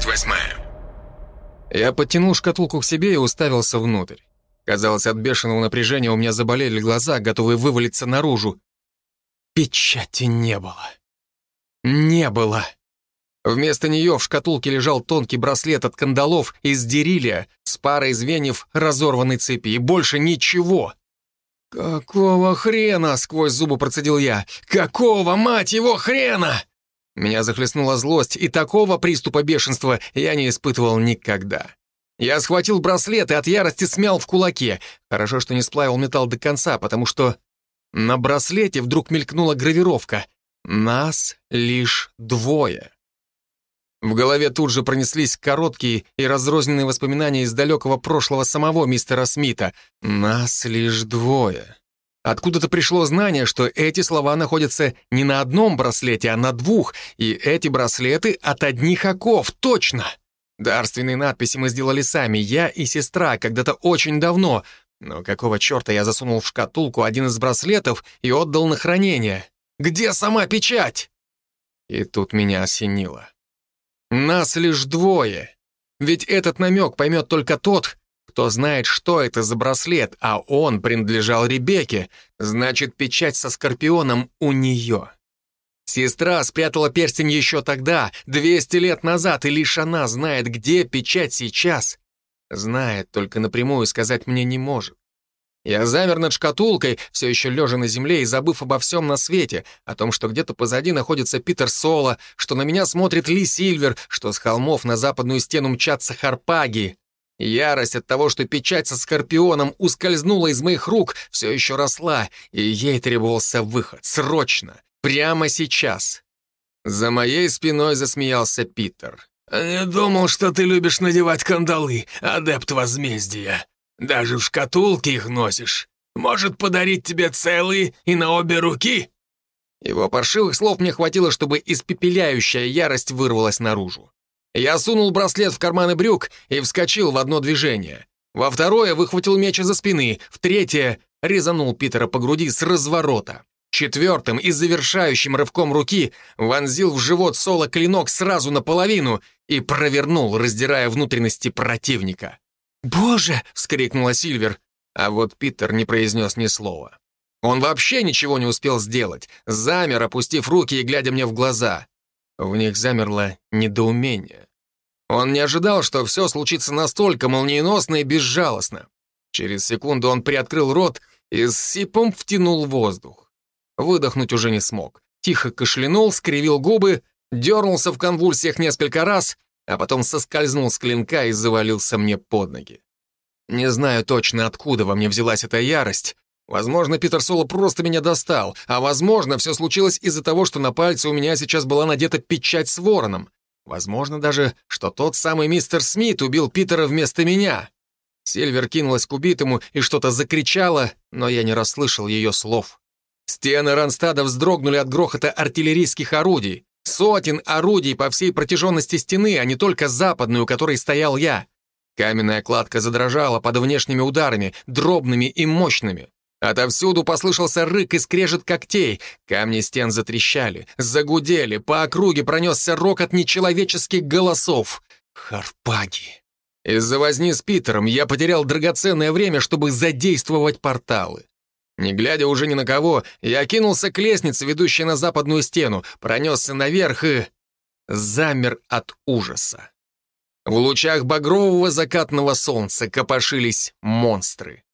28. Я подтянул шкатулку к себе и уставился внутрь. Казалось, от бешеного напряжения у меня заболели глаза, готовые вывалиться наружу. Печати не было. Не было. Вместо нее в шкатулке лежал тонкий браслет от кандалов из дерилия с парой звеньев разорванной цепи, и больше ничего. «Какого хрена?» — сквозь зубы процедил я. «Какого, мать его, хрена?» Меня захлестнула злость, и такого приступа бешенства я не испытывал никогда. Я схватил браслет и от ярости смял в кулаке. Хорошо, что не сплавил металл до конца, потому что на браслете вдруг мелькнула гравировка. «Нас лишь двое». В голове тут же пронеслись короткие и разрозненные воспоминания из далекого прошлого самого мистера Смита. «Нас лишь двое». Откуда-то пришло знание, что эти слова находятся не на одном браслете, а на двух, и эти браслеты от одних оков, точно! Дарственные надписи мы сделали сами, я и сестра, когда-то очень давно. Но какого черта я засунул в шкатулку один из браслетов и отдал на хранение? Где сама печать? И тут меня осенило. Нас лишь двое. Ведь этот намек поймет только тот, кто знает, что это за браслет, а он принадлежал Ребекке, значит, печать со Скорпионом у нее. Сестра спрятала перстень еще тогда, 200 лет назад, и лишь она знает, где печать сейчас. Знает, только напрямую сказать мне не может. Я замер над шкатулкой, все еще лежа на земле и забыв обо всем на свете, о том, что где-то позади находится Питер Соло, что на меня смотрит Ли Сильвер, что с холмов на западную стену мчатся Харпаги. Ярость от того, что печать со Скорпионом ускользнула из моих рук, все еще росла, и ей требовался выход, срочно. Прямо сейчас. За моей спиной засмеялся Питер. «Не думал, что ты любишь надевать кандалы, адепт возмездия. Даже в шкатулке их носишь. Может, подарить тебе целые и на обе руки?» Его паршивых слов мне хватило, чтобы испепеляющая ярость вырвалась наружу. Я сунул браслет в карманы брюк и вскочил в одно движение. Во второе выхватил меч из-за спины, в третье резанул Питера по груди с разворота. Четвертым и завершающим рывком руки вонзил в живот Соло клинок сразу наполовину и провернул, раздирая внутренности противника. «Боже!» — вскрикнула Сильвер, а вот Питер не произнес ни слова. Он вообще ничего не успел сделать, замер, опустив руки и глядя мне в глаза. В них замерло недоумение. Он не ожидал, что все случится настолько молниеносно и безжалостно. Через секунду он приоткрыл рот и с сипом втянул воздух. Выдохнуть уже не смог. Тихо кашлянул, скривил губы, дернулся в конвульсиях несколько раз, а потом соскользнул с клинка и завалился мне под ноги. Не знаю точно, откуда во мне взялась эта ярость. Возможно, Питер Соло просто меня достал, а возможно, все случилось из-за того, что на пальце у меня сейчас была надета печать с вороном. Возможно даже, что тот самый мистер Смит убил Питера вместо меня. Сильвер кинулась к убитому и что-то закричала, но я не расслышал ее слов. Стены Ранстада вздрогнули от грохота артиллерийских орудий. Сотен орудий по всей протяженности стены, а не только западную, у которой стоял я. Каменная кладка задрожала под внешними ударами, дробными и мощными. Отовсюду послышался рык и скрежет когтей. Камни стен затрещали, загудели, по округе пронесся рокот нечеловеческих голосов. Харпаги. Из-за возни с Питером я потерял драгоценное время, чтобы задействовать порталы. Не глядя уже ни на кого, я кинулся к лестнице, ведущей на западную стену, пронесся наверх и... замер от ужаса. В лучах багрового закатного солнца копошились монстры.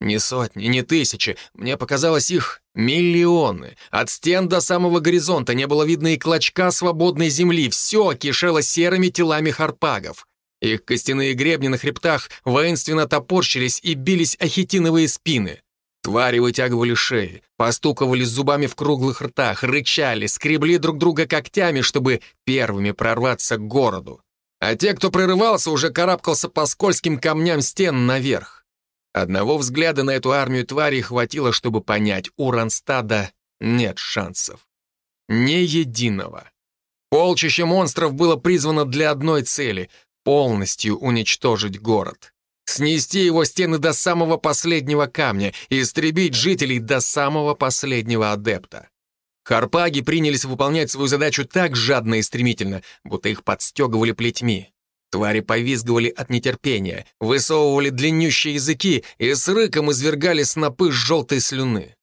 Не сотни, не тысячи, мне показалось их миллионы. От стен до самого горизонта не было видно и клочка свободной земли, все кишело серыми телами харпагов. Их костяные гребни на хребтах воинственно топорщились и бились о хитиновые спины. Твари вытягивали шеи, постуковали зубами в круглых ртах, рычали, скребли друг друга когтями, чтобы первыми прорваться к городу. А те, кто прорывался, уже карабкался по скользким камням стен наверх. Одного взгляда на эту армию тварей хватило, чтобы понять, у Ранстада нет шансов. Ни единого. Полчище монстров было призвано для одной цели — полностью уничтожить город снести его стены до самого последнего камня и истребить жителей до самого последнего адепта. Харпаги принялись выполнять свою задачу так жадно и стремительно, будто их подстегивали плетьми. Твари повизгивали от нетерпения, высовывали длиннющие языки и с рыком извергали снопы желтой слюны.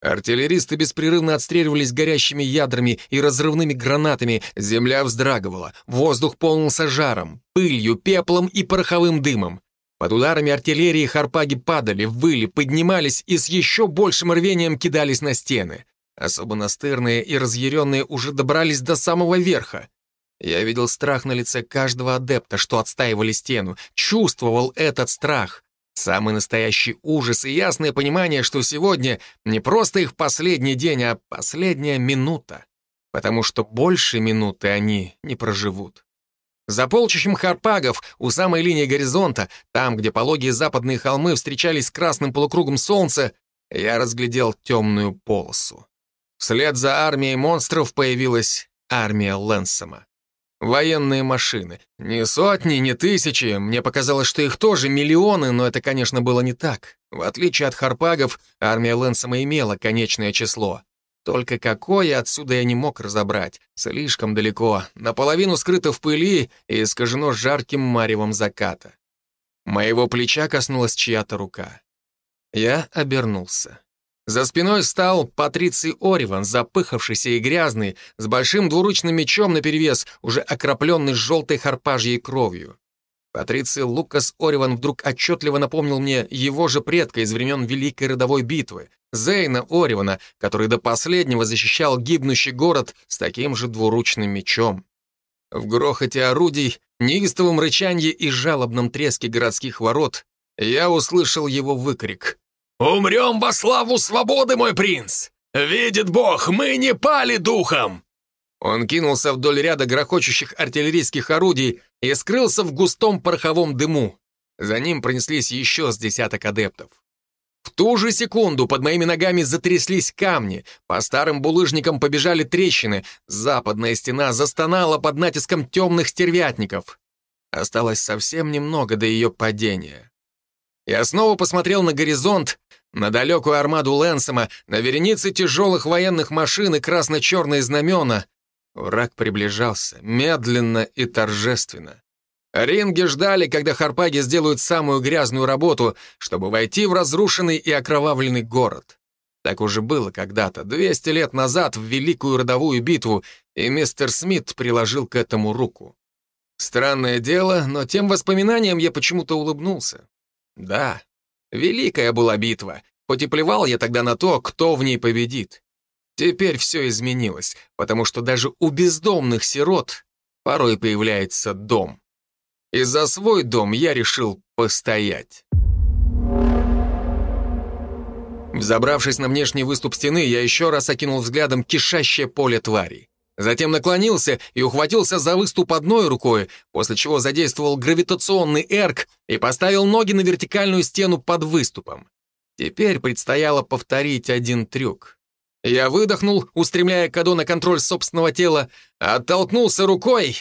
Артиллеристы беспрерывно отстреливались горящими ядрами и разрывными гранатами, земля вздрагивала, воздух полнился жаром, пылью, пеплом и пороховым дымом. Под ударами артиллерии харпаги падали, выли, поднимались и с еще большим рвением кидались на стены. Особо настырные и разъяренные уже добрались до самого верха. Я видел страх на лице каждого адепта, что отстаивали стену, чувствовал этот страх. Самый настоящий ужас и ясное понимание, что сегодня не просто их последний день, а последняя минута. Потому что больше минуты они не проживут. За полчищем харпагов у самой линии горизонта, там, где пологие западные холмы встречались с красным полукругом солнца, я разглядел темную полосу. Вслед за армией монстров появилась армия Лэнсома. Военные машины. Не сотни, не тысячи. Мне показалось, что их тоже миллионы, но это, конечно, было не так. В отличие от харпагов, армия Лэнсома имела конечное число. Только какое отсюда я не мог разобрать. Слишком далеко, наполовину скрыто в пыли и искажено жарким маревом заката. Моего плеча коснулась чья-то рука. Я обернулся. За спиной стал Патриций Ориван, запыхавшийся и грязный, с большим двуручным мечом наперевес, уже окропленный желтой харпажьей кровью. Патриций Лукас Ориван вдруг отчетливо напомнил мне его же предка из времен Великой Родовой Битвы, Зейна Оривана, который до последнего защищал гибнущий город с таким же двуручным мечом. В грохоте орудий, неистовом рычанье и жалобном треске городских ворот я услышал его выкрик. «Умрем во славу свободы, мой принц! Видит Бог, мы не пали духом!» Он кинулся вдоль ряда грохочущих артиллерийских орудий и скрылся в густом пороховом дыму. За ним пронеслись еще с десяток адептов. В ту же секунду под моими ногами затряслись камни, по старым булыжникам побежали трещины, западная стена застонала под натиском темных стервятников. Осталось совсем немного до ее падения. Я снова посмотрел на горизонт, на далекую армаду Лэнсома, на вереницы тяжелых военных машин и красно-черные знамена. Враг приближался, медленно и торжественно. Ринги ждали, когда харпаги сделают самую грязную работу, чтобы войти в разрушенный и окровавленный город. Так уже было когда-то, 200 лет назад, в Великую Родовую битву, и мистер Смит приложил к этому руку. Странное дело, но тем воспоминаниям я почему-то улыбнулся. Да, великая была битва, хоть и плевал я тогда на то, кто в ней победит. Теперь все изменилось, потому что даже у бездомных сирот порой появляется дом. И за свой дом я решил постоять. Взобравшись на внешний выступ стены, я еще раз окинул взглядом кишащее поле тварей. Затем наклонился и ухватился за выступ одной рукой, после чего задействовал гравитационный эрк и поставил ноги на вертикальную стену под выступом. Теперь предстояло повторить один трюк. Я выдохнул, устремляя Кадо на контроль собственного тела, оттолкнулся рукой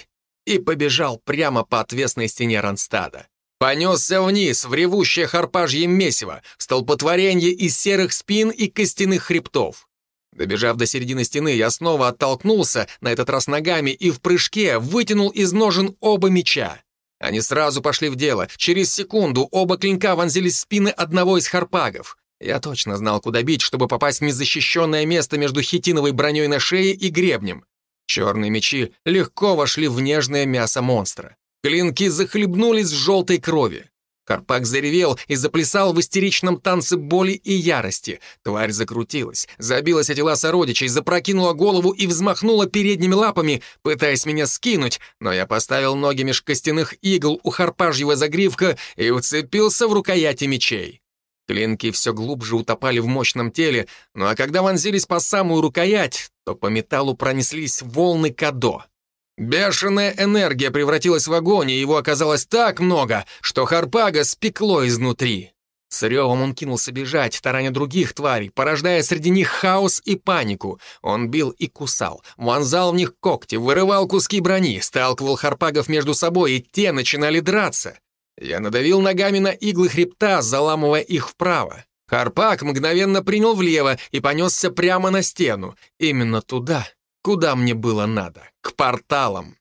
и побежал прямо по отвесной стене Ронстада. Понесся вниз, в ревущее харпажье месиво, столпотворение из серых спин и костяных хребтов. Добежав до середины стены, я снова оттолкнулся, на этот раз ногами, и в прыжке вытянул из ножен оба меча. Они сразу пошли в дело. Через секунду оба клинка вонзились в спины одного из харпагов. Я точно знал, куда бить, чтобы попасть в незащищенное место между хитиновой броней на шее и гребнем. Черные мечи легко вошли в нежное мясо монстра. Клинки захлебнулись в желтой крови. Карпак заревел и заплясал в истеричном танце боли и ярости. Тварь закрутилась, забилась о тела сородичей, запрокинула голову и взмахнула передними лапами, пытаясь меня скинуть, но я поставил ноги меж костяных игл у харпажьего загривка и уцепился в рукояти мечей. Клинки все глубже утопали в мощном теле, ну а когда вонзились по самую рукоять, то по металлу пронеслись волны кадо. Бешеная энергия превратилась в огонь, и его оказалось так много, что Харпага спекло изнутри. С ревом он кинулся бежать, тараня других тварей, порождая среди них хаос и панику. Он бил и кусал, вонзал в них когти, вырывал куски брони, сталкивал харпагов между собой, и те начинали драться. Я надавил ногами на иглы хребта, заламывая их вправо. Харпак мгновенно принял влево и понесся прямо на стену. Именно туда, куда мне было надо, к порталам.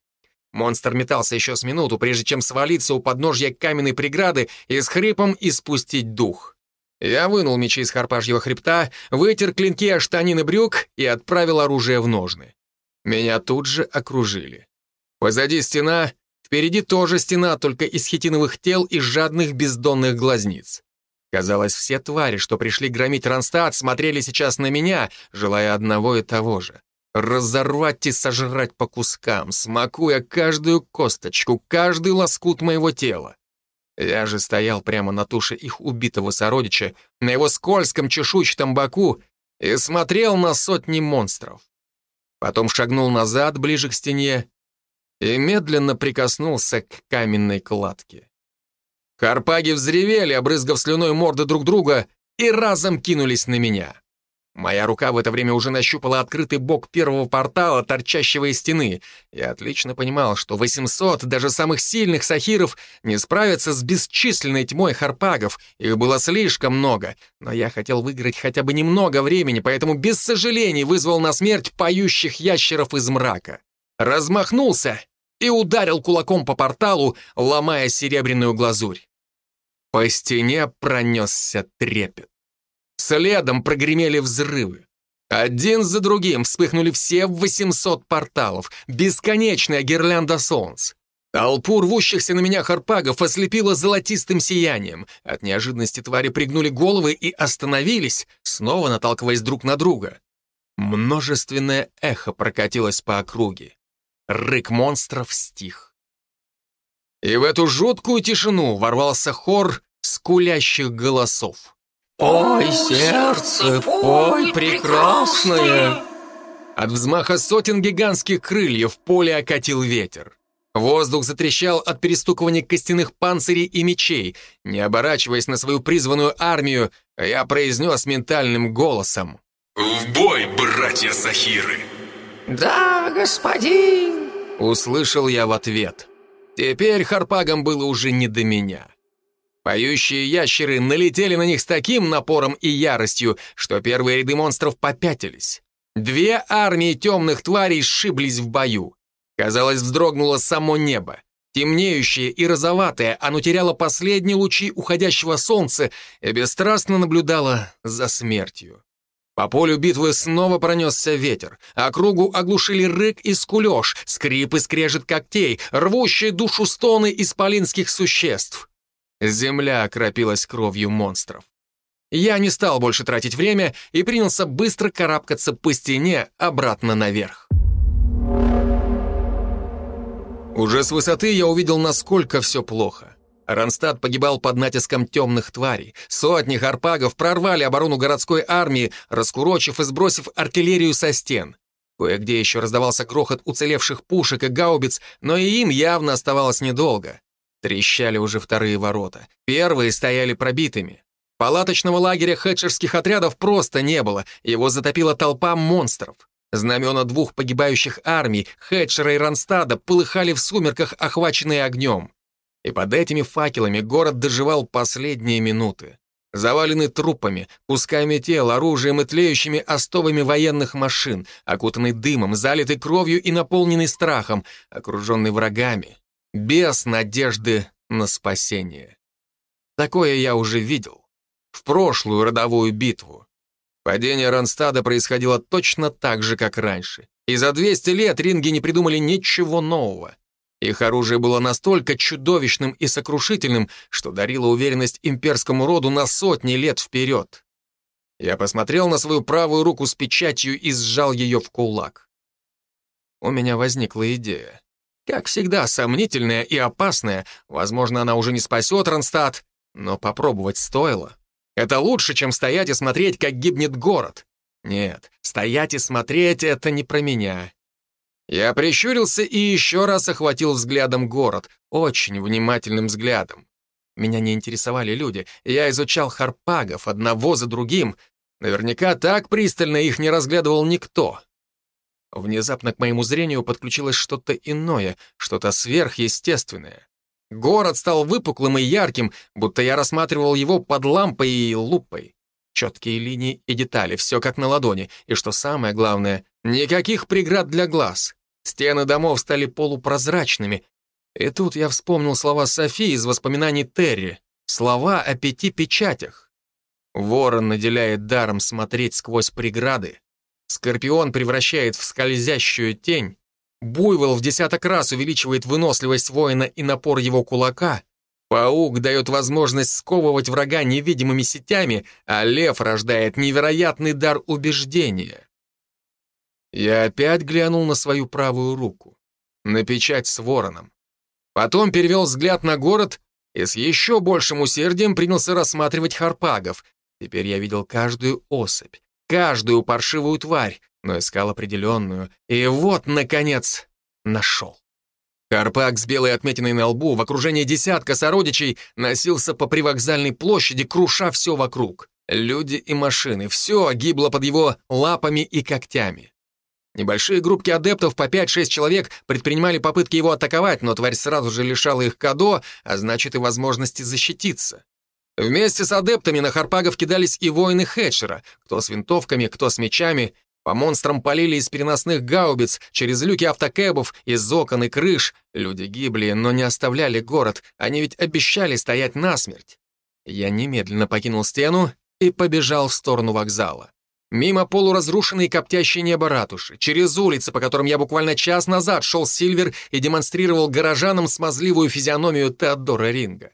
Монстр метался еще с минуту, прежде чем свалиться у подножья каменной преграды и с хрипом испустить дух. Я вынул мечи из харпажьего хребта, вытер клинки о штанины брюк и отправил оружие в ножны. Меня тут же окружили. Позади стена, впереди тоже стена, только из хитиновых тел и жадных бездонных глазниц. Казалось, все твари, что пришли громить Ронстадт, смотрели сейчас на меня, желая одного и того же — разорвать и сожрать по кускам, смакуя каждую косточку, каждый лоскут моего тела. Я же стоял прямо на туше их убитого сородича, на его скользком чешуйчатом боку и смотрел на сотни монстров. Потом шагнул назад, ближе к стене, и медленно прикоснулся к каменной кладке. Карпаги взревели, обрызгав слюной морды друг друга, и разом кинулись на меня. Моя рука в это время уже нащупала открытый бок первого портала, торчащего из стены. Я отлично понимал, что 800 даже самых сильных сахиров не справятся с бесчисленной тьмой харпагов. Их было слишком много. Но я хотел выиграть хотя бы немного времени, поэтому без сожалений вызвал на смерть поющих ящеров из мрака. Размахнулся и ударил кулаком по порталу, ломая серебряную глазурь. По стене пронесся трепет. Следом прогремели взрывы. Один за другим вспыхнули все 800 порталов, бесконечная гирлянда солнц. Толпу рвущихся на меня харпагов ослепило золотистым сиянием. От неожиданности твари пригнули головы и остановились, снова наталкиваясь друг на друга. Множественное эхо прокатилось по округе. Рык монстров стих. И в эту жуткую тишину ворвался хор скулящих голосов. «Пой, сердце, пой, прекрасное!» От взмаха сотен гигантских крыльев поле окатил ветер. Воздух затрещал от перестукивания костяных панцирей и мечей. Не оборачиваясь на свою призванную армию, я произнес ментальным голосом. «В бой, братья Сахиры!» «Да, господин!» Услышал я в ответ. Теперь харпагам было уже не до меня. Поющие ящеры налетели на них с таким напором и яростью, что первые ряды монстров попятились. Две армии темных тварей сшиблись в бою. Казалось, вздрогнуло само небо. Темнеющее и розоватое, оно теряло последние лучи уходящего солнца и бесстрастно наблюдало за смертью. По полю битвы снова пронесся ветер. Округу оглушили рык и скулеж, скрип и скрежет когтей, рвущие душу стоны исполинских существ. Земля окропилась кровью монстров. Я не стал больше тратить время и принялся быстро карабкаться по стене обратно наверх. Уже с высоты я увидел, насколько все плохо. Ронстад погибал под натиском темных тварей. Сотни харпагов прорвали оборону городской армии, раскурочив и сбросив артиллерию со стен. Кое-где еще раздавался грохот уцелевших пушек и гаубиц, но и им явно оставалось недолго. Трещали уже вторые ворота. Первые стояли пробитыми. Палаточного лагеря хедшерских отрядов просто не было, его затопила толпа монстров. Знамена двух погибающих армий, Хедшера и Ронстада, полыхали в сумерках, охваченные огнем. И под этими факелами город доживал последние минуты. Заваленный трупами, кусками тел, оружием и тлеющими остовами военных машин, окутанный дымом, залитый кровью и наполненный страхом, окруженный врагами, без надежды на спасение. Такое я уже видел. В прошлую родовую битву. Падение Ронстада происходило точно так же, как раньше. И за 200 лет ринги не придумали ничего нового. Их оружие было настолько чудовищным и сокрушительным, что дарило уверенность имперскому роду на сотни лет вперед. Я посмотрел на свою правую руку с печатью и сжал ее в кулак. У меня возникла идея. Как всегда, сомнительная и опасная. Возможно, она уже не спасет Ронстадт, но попробовать стоило. Это лучше, чем стоять и смотреть, как гибнет город. Нет, стоять и смотреть — это не про меня. Я прищурился и еще раз охватил взглядом город, очень внимательным взглядом. Меня не интересовали люди, я изучал харпагов одного за другим. Наверняка так пристально их не разглядывал никто. Внезапно к моему зрению подключилось что-то иное, что-то сверхъестественное. Город стал выпуклым и ярким, будто я рассматривал его под лампой и лупой. Четкие линии и детали, все как на ладони. И что самое главное, никаких преград для глаз. Стены домов стали полупрозрачными. И тут я вспомнил слова Софии из воспоминаний Терри. Слова о пяти печатях. Ворон наделяет даром смотреть сквозь преграды. Скорпион превращает в скользящую тень. Буйвол в десяток раз увеличивает выносливость воина и напор его кулака. Паук дает возможность сковывать врага невидимыми сетями, а лев рождает невероятный дар убеждения. Я опять глянул на свою правую руку, на печать с вороном. Потом перевел взгляд на город и с еще большим усердием принялся рассматривать харпагов. Теперь я видел каждую особь, каждую паршивую тварь, но искал определенную. И вот, наконец, нашел. Карпак с белой отметиной на лбу в окружении десятка сородичей носился по привокзальной площади, круша все вокруг. Люди и машины, все гибло под его лапами и когтями. Небольшие группки адептов по 5-6 человек предпринимали попытки его атаковать, но тварь сразу же лишала их кадо, а значит и возможности защититься. Вместе с адептами на харпагов кидались и воины Хэтчера, кто с винтовками, кто с мечами, по монстрам полили из переносных гаубиц, через люки автокэбов, из окон и крыш. Люди гибли, но не оставляли город, они ведь обещали стоять насмерть. Я немедленно покинул стену и побежал в сторону вокзала. Мимо полуразрушенной коптящей небо ратуши, через улицы, по которым я буквально час назад шел Сильвер и демонстрировал горожанам смазливую физиономию Теодора Ринга.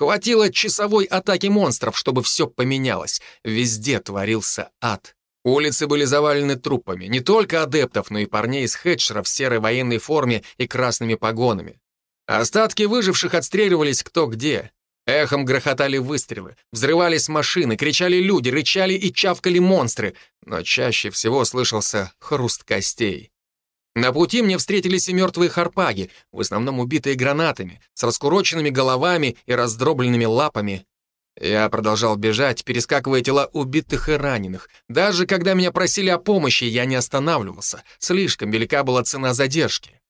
Хватило часовой атаки монстров, чтобы все поменялось. Везде творился ад. Улицы были завалены трупами, не только адептов, но и парней из хедшера в серой военной форме и красными погонами. Остатки выживших отстреливались кто где. Эхом грохотали выстрелы, взрывались машины, кричали люди, рычали и чавкали монстры, но чаще всего слышался хруст костей. На пути мне встретились и мертвые харпаги, в основном убитые гранатами, с раскуроченными головами и раздробленными лапами, я продолжал бежать, перескакивая тела убитых и раненых. Даже когда меня просили о помощи, я не останавливался. Слишком велика была цена задержки.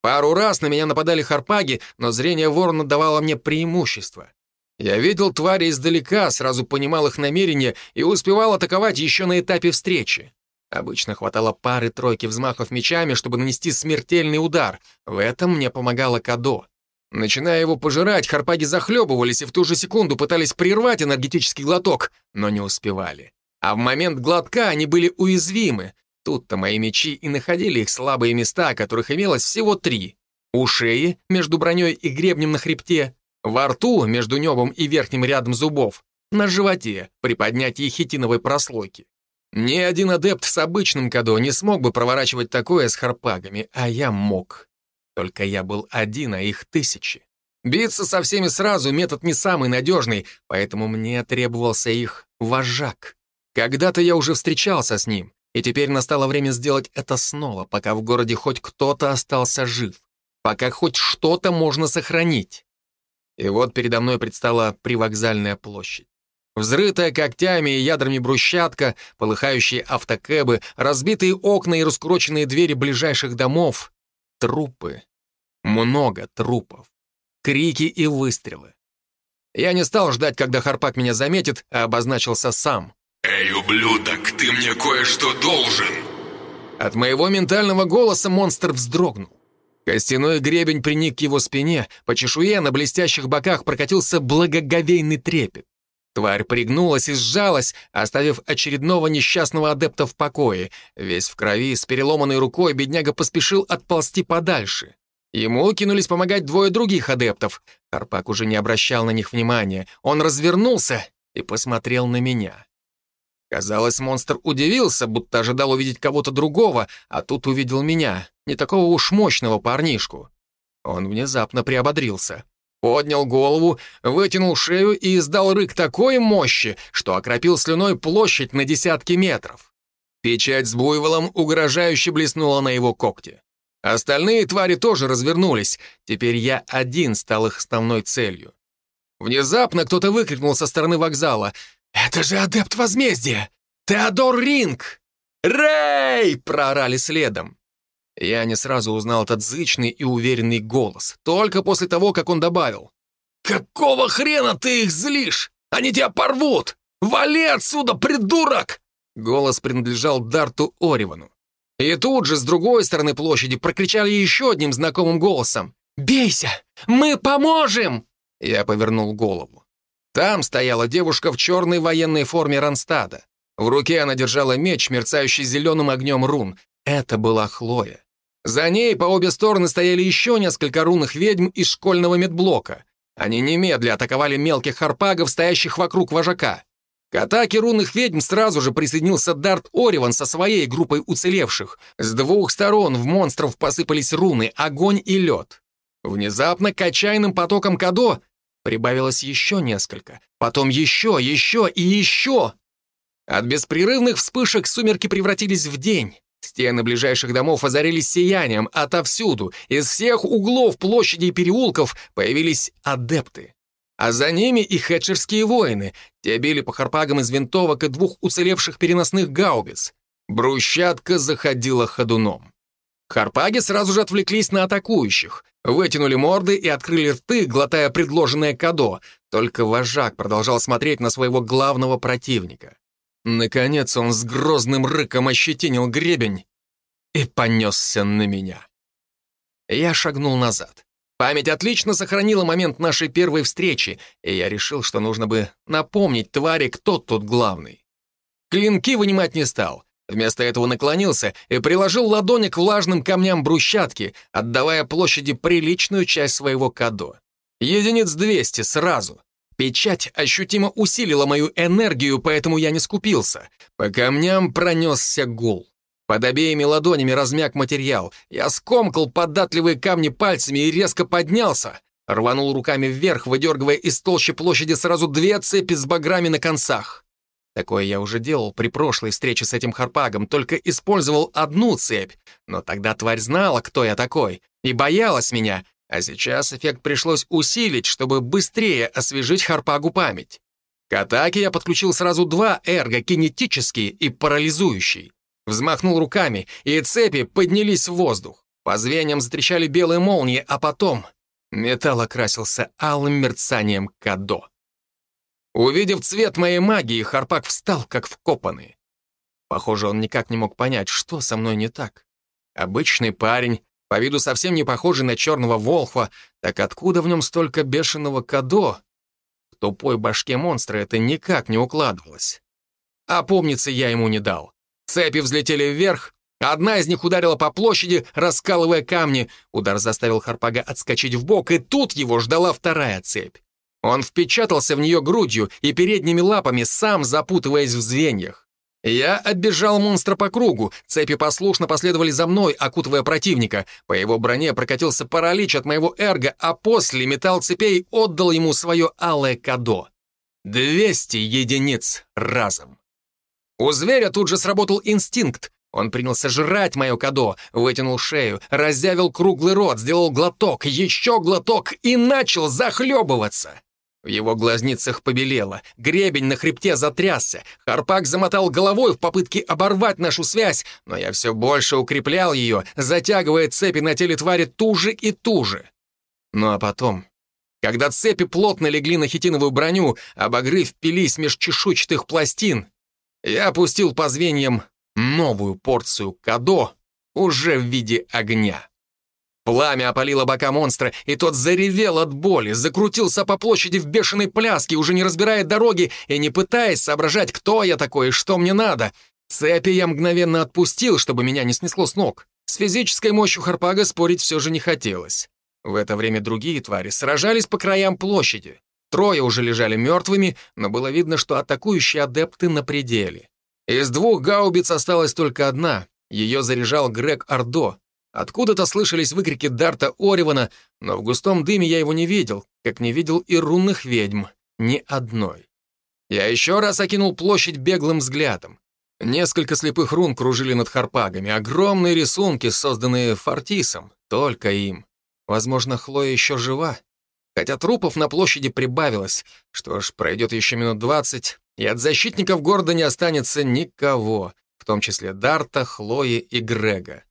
Пару раз на меня нападали харпаги, но зрение ворона давало мне преимущество. Я видел твари издалека, сразу понимал их намерения и успевал атаковать еще на этапе встречи. Обычно хватало пары-тройки взмахов мечами, чтобы нанести смертельный удар. В этом мне помогала Кадо. Начиная его пожирать, харпаги захлебывались и в ту же секунду пытались прервать энергетический глоток, но не успевали. А в момент глотка они были уязвимы. Тут-то мои мечи и находили их слабые места, которых имелось всего три. У шеи, между броней и гребнем на хребте, во рту, между небом и верхним рядом зубов, на животе, при поднятии хитиновой прослойки. Ни один адепт с обычным кадо не смог бы проворачивать такое с харпагами, а я мог. Только я был один, а их тысячи. Биться со всеми сразу — метод не самый надежный, поэтому мне требовался их вожак. Когда-то я уже встречался с ним, и теперь настало время сделать это снова, пока в городе хоть кто-то остался жив, пока хоть что-то можно сохранить. И вот передо мной предстала привокзальная площадь. Взрытая когтями и ядрами брусчатка, полыхающие автокэбы, разбитые окна и раскуроченные двери ближайших домов. Трупы. Много трупов. Крики и выстрелы. Я не стал ждать, когда Харпак меня заметит, а обозначился сам. «Эй, ублюдок, ты мне кое-что должен!» От моего ментального голоса монстр вздрогнул. Костяной гребень приник к его спине, по чешуе на блестящих боках прокатился благоговейный трепет. Тварь пригнулась и сжалась, оставив очередного несчастного адепта в покое. Весь в крови, с переломанной рукой, бедняга поспешил отползти подальше. Ему кинулись помогать двое других адептов. Карпак уже не обращал на них внимания. Он развернулся и посмотрел на меня. Казалось, монстр удивился, будто ожидал увидеть кого-то другого, а тут увидел меня, не такого уж мощного парнишку. Он внезапно приободрился. Поднял голову, вытянул шею и издал рык такой мощи, что окропил слюной площадь на десятки метров. Печать с буйволом угрожающе блеснула на его когте. Остальные твари тоже развернулись. Теперь я один стал их основной целью. Внезапно кто-то выкрикнул со стороны вокзала. «Это же адепт возмездия! Теодор Ринг!» «Рэй!» — проорали следом. Я не сразу узнал этот зычный и уверенный голос, только после того, как он добавил. «Какого хрена ты их злишь? Они тебя порвут! Вали отсюда, придурок!» Голос принадлежал Дарту Оривану. И тут же с другой стороны площади прокричали еще одним знакомым голосом. «Бейся! Мы поможем!» Я повернул голову. Там стояла девушка в черной военной форме Ронстада. В руке она держала меч, мерцающий зеленым огнем рун. Это была Хлоя. За ней по обе стороны стояли еще несколько рунных ведьм из школьного медблока. Они немедля атаковали мелких харпагов, стоящих вокруг вожака. К атаке рунных ведьм сразу же присоединился Дарт Ориван со своей группой уцелевших. С двух сторон в монстров посыпались руны, огонь и лед. Внезапно к отчаянным потокам Кадо прибавилось еще несколько, потом еще, еще и еще. От беспрерывных вспышек сумерки превратились в день. Стены ближайших домов озарились сиянием отовсюду. Из всех углов площади и переулков появились адепты а за ними и хетчерские воины. Те били по харпагам из винтовок и двух уцелевших переносных гаубиц. Брусчатка заходила ходуном. Харпаги сразу же отвлеклись на атакующих, вытянули морды и открыли рты, глотая предложенное кадо. Только вожак продолжал смотреть на своего главного противника. Наконец он с грозным рыком ощетинил гребень и понесся на меня. Я шагнул назад. Память отлично сохранила момент нашей первой встречи, и я решил, что нужно бы напомнить твари, кто тут главный. Клинки вынимать не стал. Вместо этого наклонился и приложил ладони к влажным камням брусчатки, отдавая площади приличную часть своего кадо. Единиц 200 сразу. Печать ощутимо усилила мою энергию, поэтому я не скупился. По камням пронесся гул. Под обеими ладонями размяк материал. Я скомкал податливые камни пальцами и резко поднялся. Рванул руками вверх, выдергивая из толщи площади сразу две цепи с баграми на концах. Такое я уже делал при прошлой встрече с этим харпагом, только использовал одну цепь. Но тогда тварь знала, кто я такой, и боялась меня, а сейчас эффект пришлось усилить, чтобы быстрее освежить харпагу память. К атаке я подключил сразу два эрго, кинетический и парализующий. Взмахнул руками, и цепи поднялись в воздух. По звеньям затрещали белые молнии, а потом металл окрасился алым мерцанием кадо. Увидев цвет моей магии, Харпак встал, как вкопанный. Похоже, он никак не мог понять, что со мной не так. Обычный парень, по виду совсем не похожий на черного волхва, так откуда в нем столько бешеного кадо? В тупой башке монстра это никак не укладывалось. Помнится я ему не дал. Цепи взлетели вверх, одна из них ударила по площади, раскалывая камни. Удар заставил Харпага отскочить в бок, и тут его ждала вторая цепь. Он впечатался в нее грудью и передними лапами, сам запутываясь в звеньях. Я оббежал монстра по кругу, цепи послушно последовали за мной, окутывая противника. По его броне прокатился паралич от моего эрга, а после металл цепей отдал ему свое алое кадо. Двести единиц разом. У зверя тут же сработал инстинкт. Он принялся жрать мое кадо, вытянул шею, разъявил круглый рот, сделал глоток, еще глоток и начал захлебываться. В его глазницах побелело, гребень на хребте затрясся, Харпак замотал головой в попытке оборвать нашу связь, но я все больше укреплял ее, затягивая цепи на теле твари туже и туже. Ну а потом, когда цепи плотно легли на хитиновую броню, багры впились меж чешуйчатых пластин, я опустил по звеньям новую порцию кадо уже в виде огня. Пламя опалило бока монстра, и тот заревел от боли, закрутился по площади в бешеной пляске, уже не разбирая дороги и не пытаясь соображать, кто я такой и что мне надо. Цепи я мгновенно отпустил, чтобы меня не снесло с ног. С физической мощью Харпага спорить все же не хотелось. В это время другие твари сражались по краям площади. Трое уже лежали мертвыми, но было видно, что атакующие адепты на пределе. Из двух гаубиц осталась только одна. Ее заряжал Грег Ордо. Откуда-то слышались выкрики Дарта Оривана, но в густом дыме я его не видел, как не видел и рунных ведьм. Ни одной. Я еще раз окинул площадь беглым взглядом. Несколько слепых рун кружили над харпагами, огромные рисунки, созданные Фортисом, только им. Возможно, Хлоя еще жива. Хотя трупов на площади прибавилось. Что ж, пройдет еще минут двадцать, и от защитников города не останется никого, в том числе Дарта, Хлои и Грега.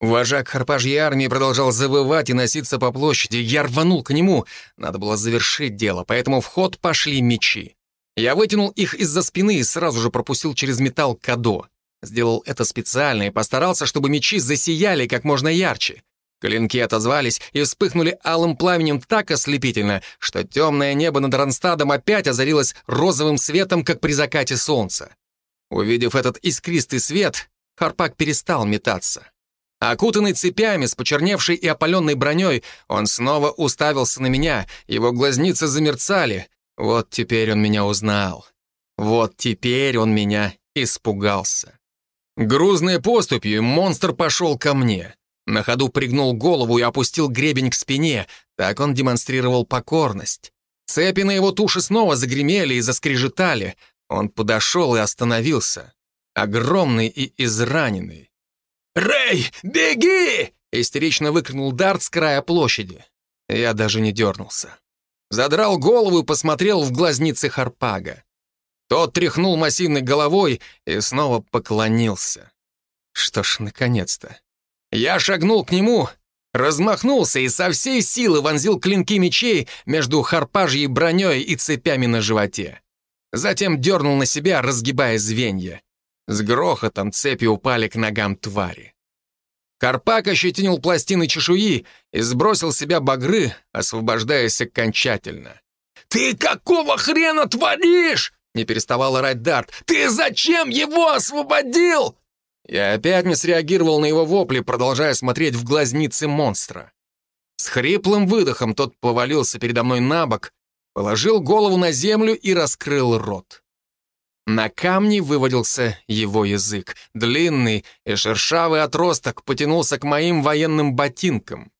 Вожак Харпажьей армии продолжал завывать и носиться по площади. Я рванул к нему. Надо было завершить дело, поэтому в ход пошли мечи. Я вытянул их из-за спины и сразу же пропустил через металл Кадо. Сделал это специально и постарался, чтобы мечи засияли как можно ярче. Клинки отозвались и вспыхнули алым пламенем так ослепительно, что темное небо над Ронстадом опять озарилось розовым светом, как при закате солнца. Увидев этот искристый свет, Харпак перестал метаться. Окутанный цепями, с почерневшей и опаленной броней, он снова уставился на меня, его глазницы замерцали. Вот теперь он меня узнал. Вот теперь он меня испугался. Грузной поступью монстр пошел ко мне. На ходу пригнул голову и опустил гребень к спине. Так он демонстрировал покорность. Цепи на его туше снова загремели и заскрежетали. Он подошел и остановился. Огромный и израненный. «Рэй, беги!» — истерично выкрикнул Дарт с края площади. Я даже не дернулся. Задрал голову и посмотрел в глазницы Харпага. Тот тряхнул массивной головой и снова поклонился. Что ж, наконец-то. Я шагнул к нему, размахнулся и со всей силы вонзил клинки мечей между харпажьей броней и цепями на животе. Затем дернул на себя, разгибая звенья. С грохотом цепи упали к ногам твари. Карпак ощетинил пластины чешуи и сбросил с себя багры, освобождаясь окончательно. «Ты какого хрена творишь?» — не переставал орать Дарт. «Ты зачем его освободил?» Я опять не среагировал на его вопли, продолжая смотреть в глазницы монстра. С хриплым выдохом тот повалился передо мной на бок, положил голову на землю и раскрыл рот. На камне вывалился его язык. Длинный и шершавый отросток потянулся к моим военным ботинкам.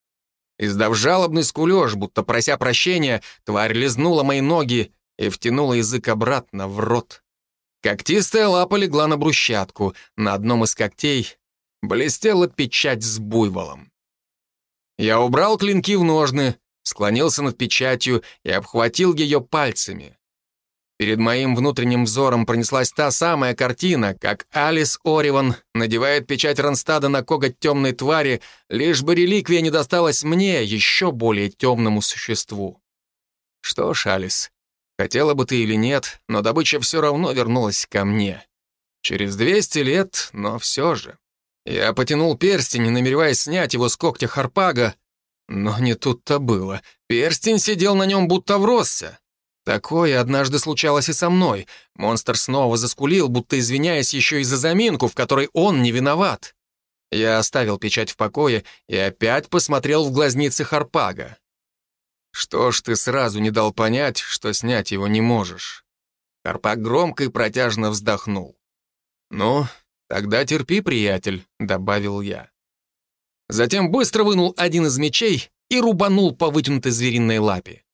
Издав жалобный скулеж, будто прося прощения, тварь лизнула мои ноги и втянула язык обратно в рот. Когтистая лапа легла на брусчатку. На одном из когтей блестела печать с буйволом. Я убрал клинки в ножны, склонился над печатью и обхватил ее пальцами. Перед моим внутренним взором пронеслась та самая картина, как Алис Ориван надевает печать Ронстада на коготь темной твари, лишь бы реликвия не досталась мне, еще более темному существу. Что ж, Алис, Хотела бы ты или нет, но добыча все равно вернулась ко мне. Через 200 лет, но все же. Я потянул перстень, намереваясь снять его с когтя Харпага, но не тут-то было. Перстень сидел на нем, будто вросся. Такое однажды случалось и со мной. Монстр снова заскулил, будто извиняясь еще и за заминку, в которой он не виноват. Я оставил печать в покое и опять посмотрел в глазницы Харпага. Что ж ты сразу не дал понять, что снять его не можешь? Карпак громко и протяжно вздохнул. «Ну, тогда терпи, приятель», — добавил я. Затем быстро вынул один из мечей и рубанул по вытянутой звериной лапе.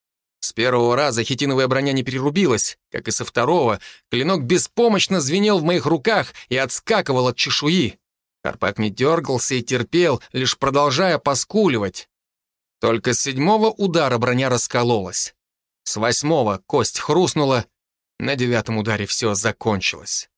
С первого раза хитиновая броня не перерубилась, как и со второго. Клинок беспомощно звенел в моих руках и отскакивал от чешуи. Карпак не дергался и терпел, лишь продолжая поскуливать. Только с седьмого удара броня раскололась. С восьмого кость хрустнула, на девятом ударе все закончилось.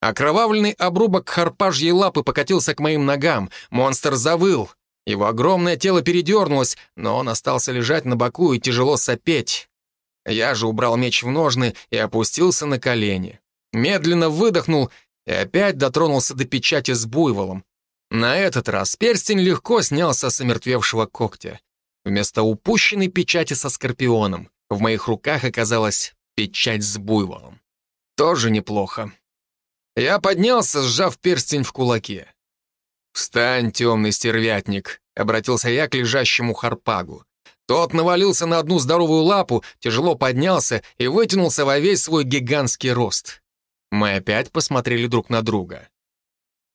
Окровавленный обрубок харпажьей лапы покатился к моим ногам, монстр завыл. Его огромное тело передернулось, но он остался лежать на боку и тяжело сопеть. Я же убрал меч в ножны и опустился на колени. Медленно выдохнул и опять дотронулся до печати с буйволом. На этот раз перстень легко снялся с омертвевшего когтя. Вместо упущенной печати со скорпионом в моих руках оказалась печать с буйволом. Тоже неплохо. Я поднялся, сжав перстень в кулаке. «Встань, темный стервятник», — обратился я к лежащему харпагу. Тот навалился на одну здоровую лапу, тяжело поднялся и вытянулся во весь свой гигантский рост. Мы опять посмотрели друг на друга.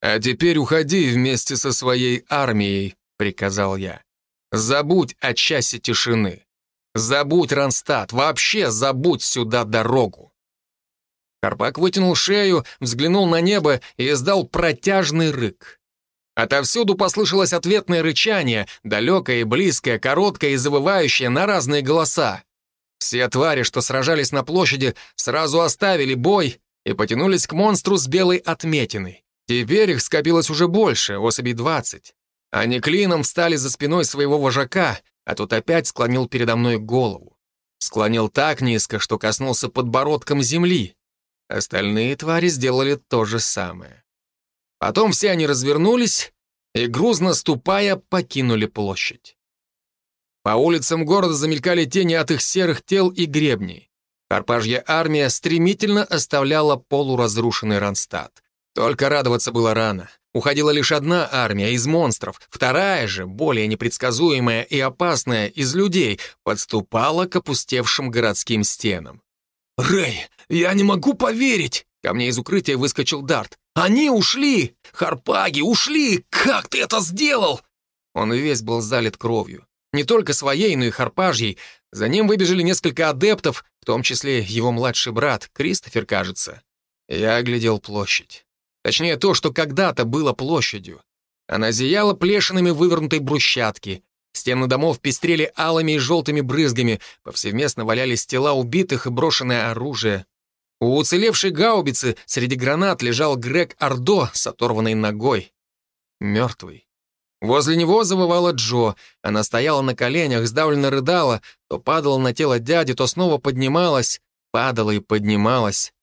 «А теперь уходи вместе со своей армией», — приказал я. Забудь о часе тишины. Забудь Ронстад, вообще забудь сюда дорогу. Карпак вытянул шею, взглянул на небо и издал протяжный рык. Отовсюду послышалось ответное рычание, далекое и близкое, короткое и завывающее на разные голоса. Все твари, что сражались на площади, сразу оставили бой и потянулись к монстру с белой отметиной. Теперь их скопилось уже больше, особей двадцать. Они клином встали за спиной своего вожака, а тот опять склонил передо мной голову. Склонил так низко, что коснулся подбородком земли. Остальные твари сделали то же самое. Потом все они развернулись и, грузно ступая, покинули площадь. По улицам города замелькали тени от их серых тел и гребней. Карпажья армия стремительно оставляла полуразрушенный Ронстадт. Только радоваться было рано. Уходила лишь одна армия из монстров, вторая же, более непредсказуемая и опасная, из людей, подступала к опустевшим городским стенам. «Рэй, я не могу поверить!» Ко мне из укрытия выскочил Дарт. «Они ушли! Харпаги ушли! Как ты это сделал?» Он весь был залит кровью. Не только своей, но и харпажьей. За ним выбежали несколько адептов, в том числе его младший брат, Кристофер, кажется. Я оглядел площадь. Точнее, то, что когда-то было площадью. Она зияла плешинами вывернутой брусчатки. Стены домов пестрели алыми и желтыми брызгами, повсеместно валялись тела убитых и брошенное оружие. У уцелевшей гаубицы среди гранат лежал Грег Ордо с оторванной ногой. Мертвый. Возле него завывала Джо. Она стояла на коленях, сдавленно рыдала, то падала на тело дяди, то снова поднималась, падала и поднималась.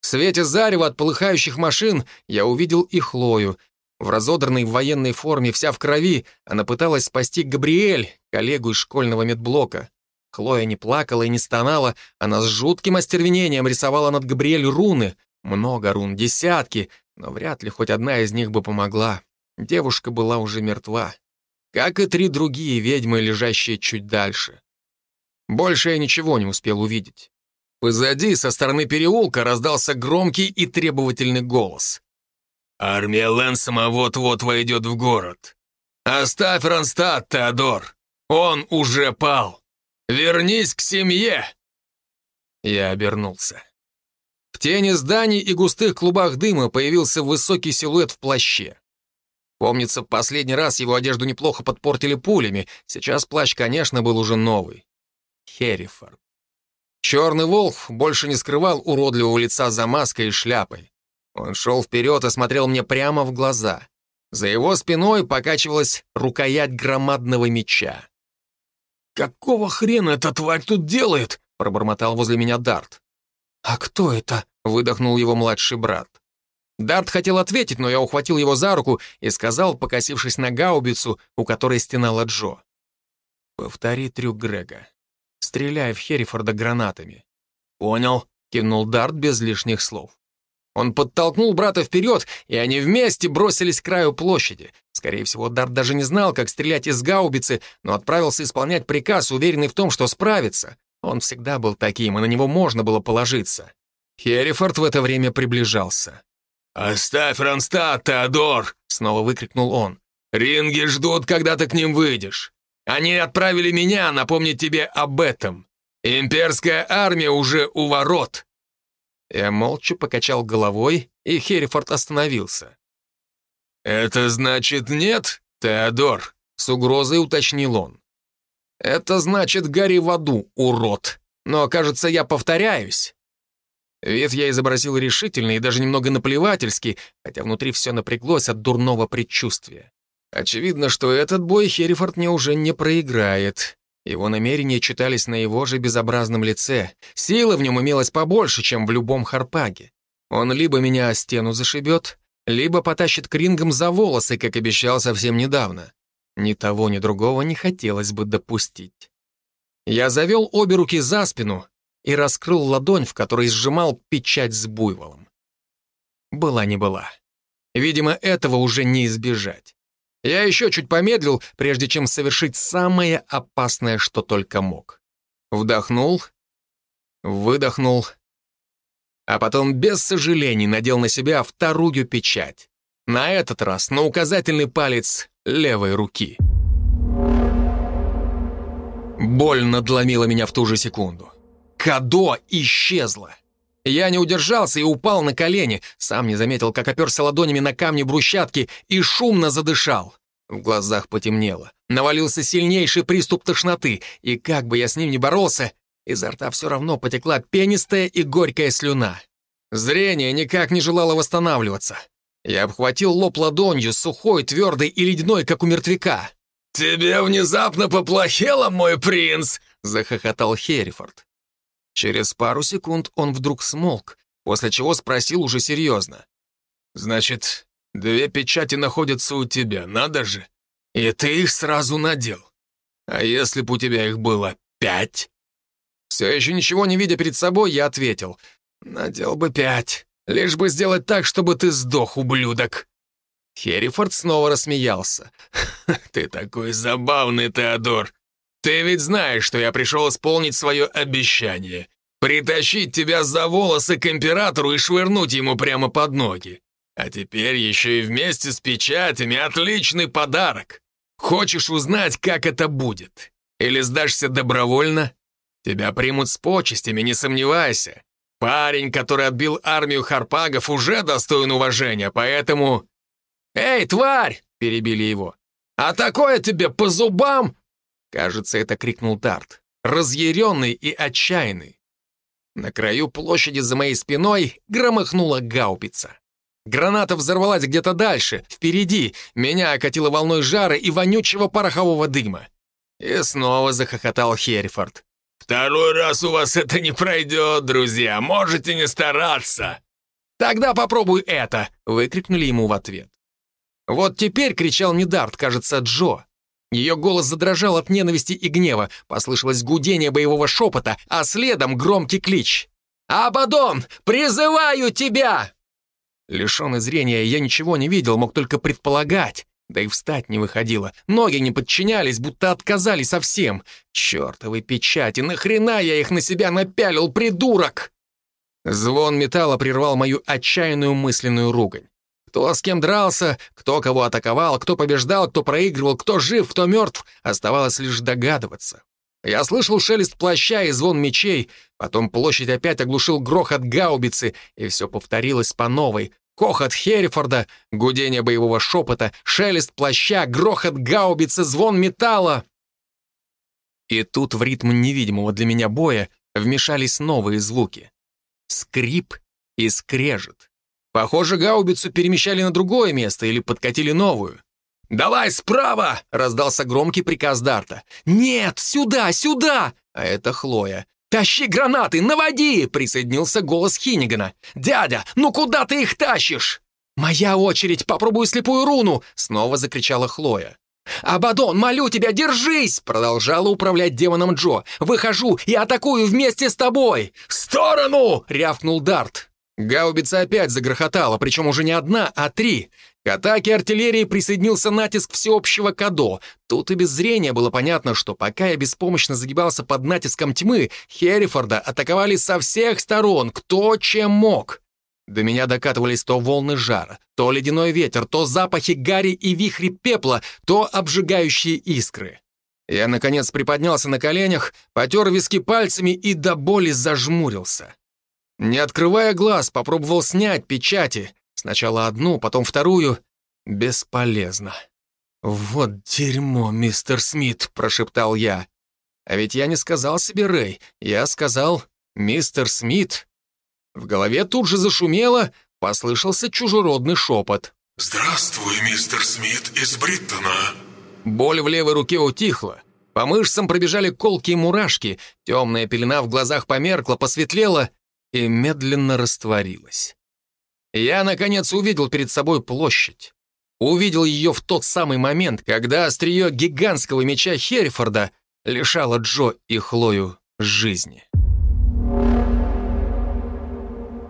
В свете зарева от полыхающих машин я увидел и Хлою. В разодранной военной форме, вся в крови, она пыталась спасти Габриэль, коллегу из школьного медблока. Хлоя не плакала и не стонала, она с жутким остервенением рисовала над Габриэль руны. Много рун, десятки, но вряд ли хоть одна из них бы помогла. Девушка была уже мертва. Как и три другие ведьмы, лежащие чуть дальше. Больше я ничего не успел увидеть. Позади, со стороны переулка, раздался громкий и требовательный голос. «Армия Лэнсома вот-вот войдет в город. Оставь Ронстадт, Теодор. Он уже пал. Вернись к семье!» Я обернулся. В тени зданий и густых клубах дыма появился высокий силуэт в плаще. Помнится, последний раз его одежду неплохо подпортили пулями, сейчас плащ, конечно, был уже новый. Херрифорд. Черный волк больше не скрывал уродливого лица за маской и шляпой. Он шел вперед и смотрел мне прямо в глаза. За его спиной покачивалась рукоять громадного меча. «Какого хрена эта тварь тут делает?» — пробормотал возле меня Дарт. «А кто это?» — выдохнул его младший брат. Дарт хотел ответить, но я ухватил его за руку и сказал, покосившись на гаубицу, у которой стенала Джо. «Повтори трюк Грега стреляя в Херрифорда гранатами. «Понял», — кивнул Дарт без лишних слов. Он подтолкнул брата вперед, и они вместе бросились к краю площади. Скорее всего, Дарт даже не знал, как стрелять из гаубицы, но отправился исполнять приказ, уверенный в том, что справится. Он всегда был таким, и на него можно было положиться. Херрифорд в это время приближался. «Оставь Ронстадт, Теодор!» — снова выкрикнул он. «Ринги ждут, когда ты к ним выйдешь. Они отправили меня напомнить тебе об этом. Имперская армия уже у ворот». Я молча покачал головой, и Херрифорд остановился. «Это значит нет, Теодор?» — с угрозой уточнил он. «Это значит гори в аду, урод. Но, кажется, я повторяюсь». Вид я изобразил решительный и даже немного наплевательский, хотя внутри все напряглось от дурного предчувствия. Очевидно, что этот бой Херрифорд мне уже не проиграет. Его намерения читались на его же безобразном лице. Сила в нем имелась побольше, чем в любом харпаге. Он либо меня о стену зашибет, либо потащит крингом за волосы, как обещал совсем недавно. Ни того, ни другого не хотелось бы допустить. Я завел обе руки за спину и раскрыл ладонь, в которой сжимал печать с буйволом. Была не была. Видимо, этого уже не избежать. Я еще чуть помедлил, прежде чем совершить самое опасное, что только мог. Вдохнул, выдохнул, а потом без сожалений надел на себя вторую печать. На этот раз на указательный палец левой руки. Боль надломила меня в ту же секунду. Кадо исчезла. Я не удержался и упал на колени, сам не заметил, как оперся ладонями на камни брусчатки и шумно задышал. В глазах потемнело. Навалился сильнейший приступ тошноты, и как бы я с ним ни боролся, изо рта все равно потекла пенистая и горькая слюна. Зрение никак не желало восстанавливаться. Я обхватил лоб ладонью, сухой, твердой и ледяной, как у мертвяка. «Тебе внезапно поплохело, мой принц!» — захохотал Херрифорд. Через пару секунд он вдруг смолк, после чего спросил уже серьезно. «Значит, две печати находятся у тебя, надо же. И ты их сразу надел. А если бы у тебя их было пять?» Все еще ничего не видя перед собой, я ответил. «Надел бы пять, лишь бы сделать так, чтобы ты сдох, ублюдок». Херрифорд снова рассмеялся. «Ты такой забавный, Теодор. Ты ведь знаешь, что я пришел исполнить свое обещание. Притащить тебя за волосы к императору и швырнуть ему прямо под ноги. А теперь еще и вместе с печатями отличный подарок. Хочешь узнать, как это будет? Или сдашься добровольно? Тебя примут с почестями, не сомневайся. Парень, который отбил армию харпагов, уже достоин уважения, поэтому «Эй, тварь!» — перебили его. «А такое тебе по зубам!» Кажется, это крикнул Дарт, разъяренный и отчаянный. На краю площади за моей спиной громыхнула гаубица. Граната взорвалась где-то дальше, впереди. Меня окатило волной жара и вонючего порохового дыма. И снова захохотал Херрифорд. «Второй раз у вас это не пройдет, друзья. Можете не стараться». «Тогда попробуй это!» — выкрикнули ему в ответ. Вот теперь кричал не Дарт, кажется, Джо. Ее голос задрожал от ненависти и гнева, послышалось гудение боевого шепота, а следом громкий клич. «Абадон, призываю тебя!» Лишенный зрения, я ничего не видел, мог только предполагать. Да и встать не выходило. Ноги не подчинялись, будто отказали совсем. Чёртовы печати, нахрена я их на себя напялил, придурок? Звон металла прервал мою отчаянную мысленную ругань. Кто с кем дрался, кто кого атаковал, кто побеждал, кто проигрывал, кто жив, кто мертв, оставалось лишь догадываться. Я слышал шелест плаща и звон мечей, потом площадь опять оглушил грохот гаубицы, и все повторилось по новой. Кохот Херрифорда, гудение боевого шепота, шелест плаща, грохот гаубицы, звон металла. И тут в ритм невидимого для меня боя вмешались новые звуки. Скрип и скрежет. Похоже, гаубицу перемещали на другое место или подкатили новую. «Давай справа!» — раздался громкий приказ Дарта. «Нет, сюда, сюда!» А это Хлоя. «Тащи гранаты, наводи!» — присоединился голос Хиннигана. «Дядя, ну куда ты их тащишь?» «Моя очередь, попробую слепую руну!» — снова закричала Хлоя. «Абадон, молю тебя, держись!» — продолжала управлять демоном Джо. «Выхожу и атакую вместе с тобой!» «В сторону!» — рявкнул Дарт. Гаубица опять загрохотала, причем уже не одна, а три. К атаке артиллерии присоединился натиск всеобщего КАДО. Тут и без зрения было понятно, что пока я беспомощно загибался под натиском тьмы, Херрифорда атаковали со всех сторон, кто чем мог. До меня докатывались то волны жара, то ледяной ветер, то запахи гари и вихри пепла, то обжигающие искры. Я, наконец, приподнялся на коленях, потер виски пальцами и до боли зажмурился. Не открывая глаз, попробовал снять печати. Сначала одну, потом вторую. Бесполезно. «Вот дерьмо, мистер Смит», — прошептал я. А ведь я не сказал себе Рэй, я сказал «мистер Смит». В голове тут же зашумело, послышался чужеродный шепот. «Здравствуй, мистер Смит из Бриттона». Боль в левой руке утихла. По мышцам пробежали колки и мурашки, темная пелена в глазах померкла, посветлела, и медленно растворилась. Я, наконец, увидел перед собой площадь. Увидел ее в тот самый момент, когда острие гигантского меча Херрифорда лишало Джо и Хлою жизни.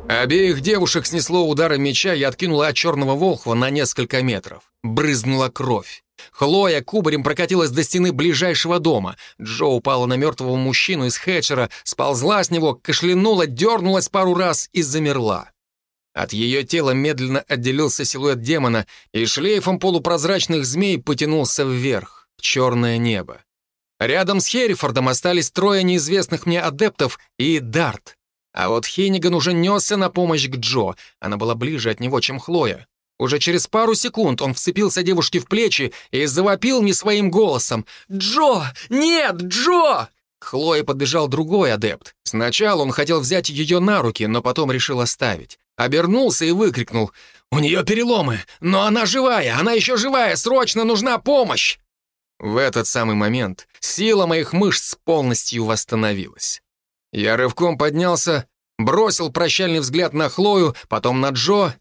Обеих девушек снесло ударом меча и откинуло от черного волхва на несколько метров. Брызнула кровь. Хлоя кубарем прокатилась до стены ближайшего дома. Джо упала на мертвого мужчину из Хэтчера, сползла с него, кашлянула, дернулась пару раз и замерла. От ее тела медленно отделился силуэт демона, и шлейфом полупрозрачных змей потянулся вверх, в черное небо. Рядом с Херрифордом остались трое неизвестных мне адептов и Дарт. А вот Хенниган уже несся на помощь к Джо. Она была ближе от него, чем Хлоя. Уже через пару секунд он вцепился девушке в плечи и завопил не своим голосом. «Джо! Нет, Джо!» К Хлое подбежал другой адепт. Сначала он хотел взять ее на руки, но потом решил оставить. Обернулся и выкрикнул. «У нее переломы, но она живая, она еще живая, срочно нужна помощь!» В этот самый момент сила моих мышц полностью восстановилась. Я рывком поднялся, бросил прощальный взгляд на Хлою, потом на Джо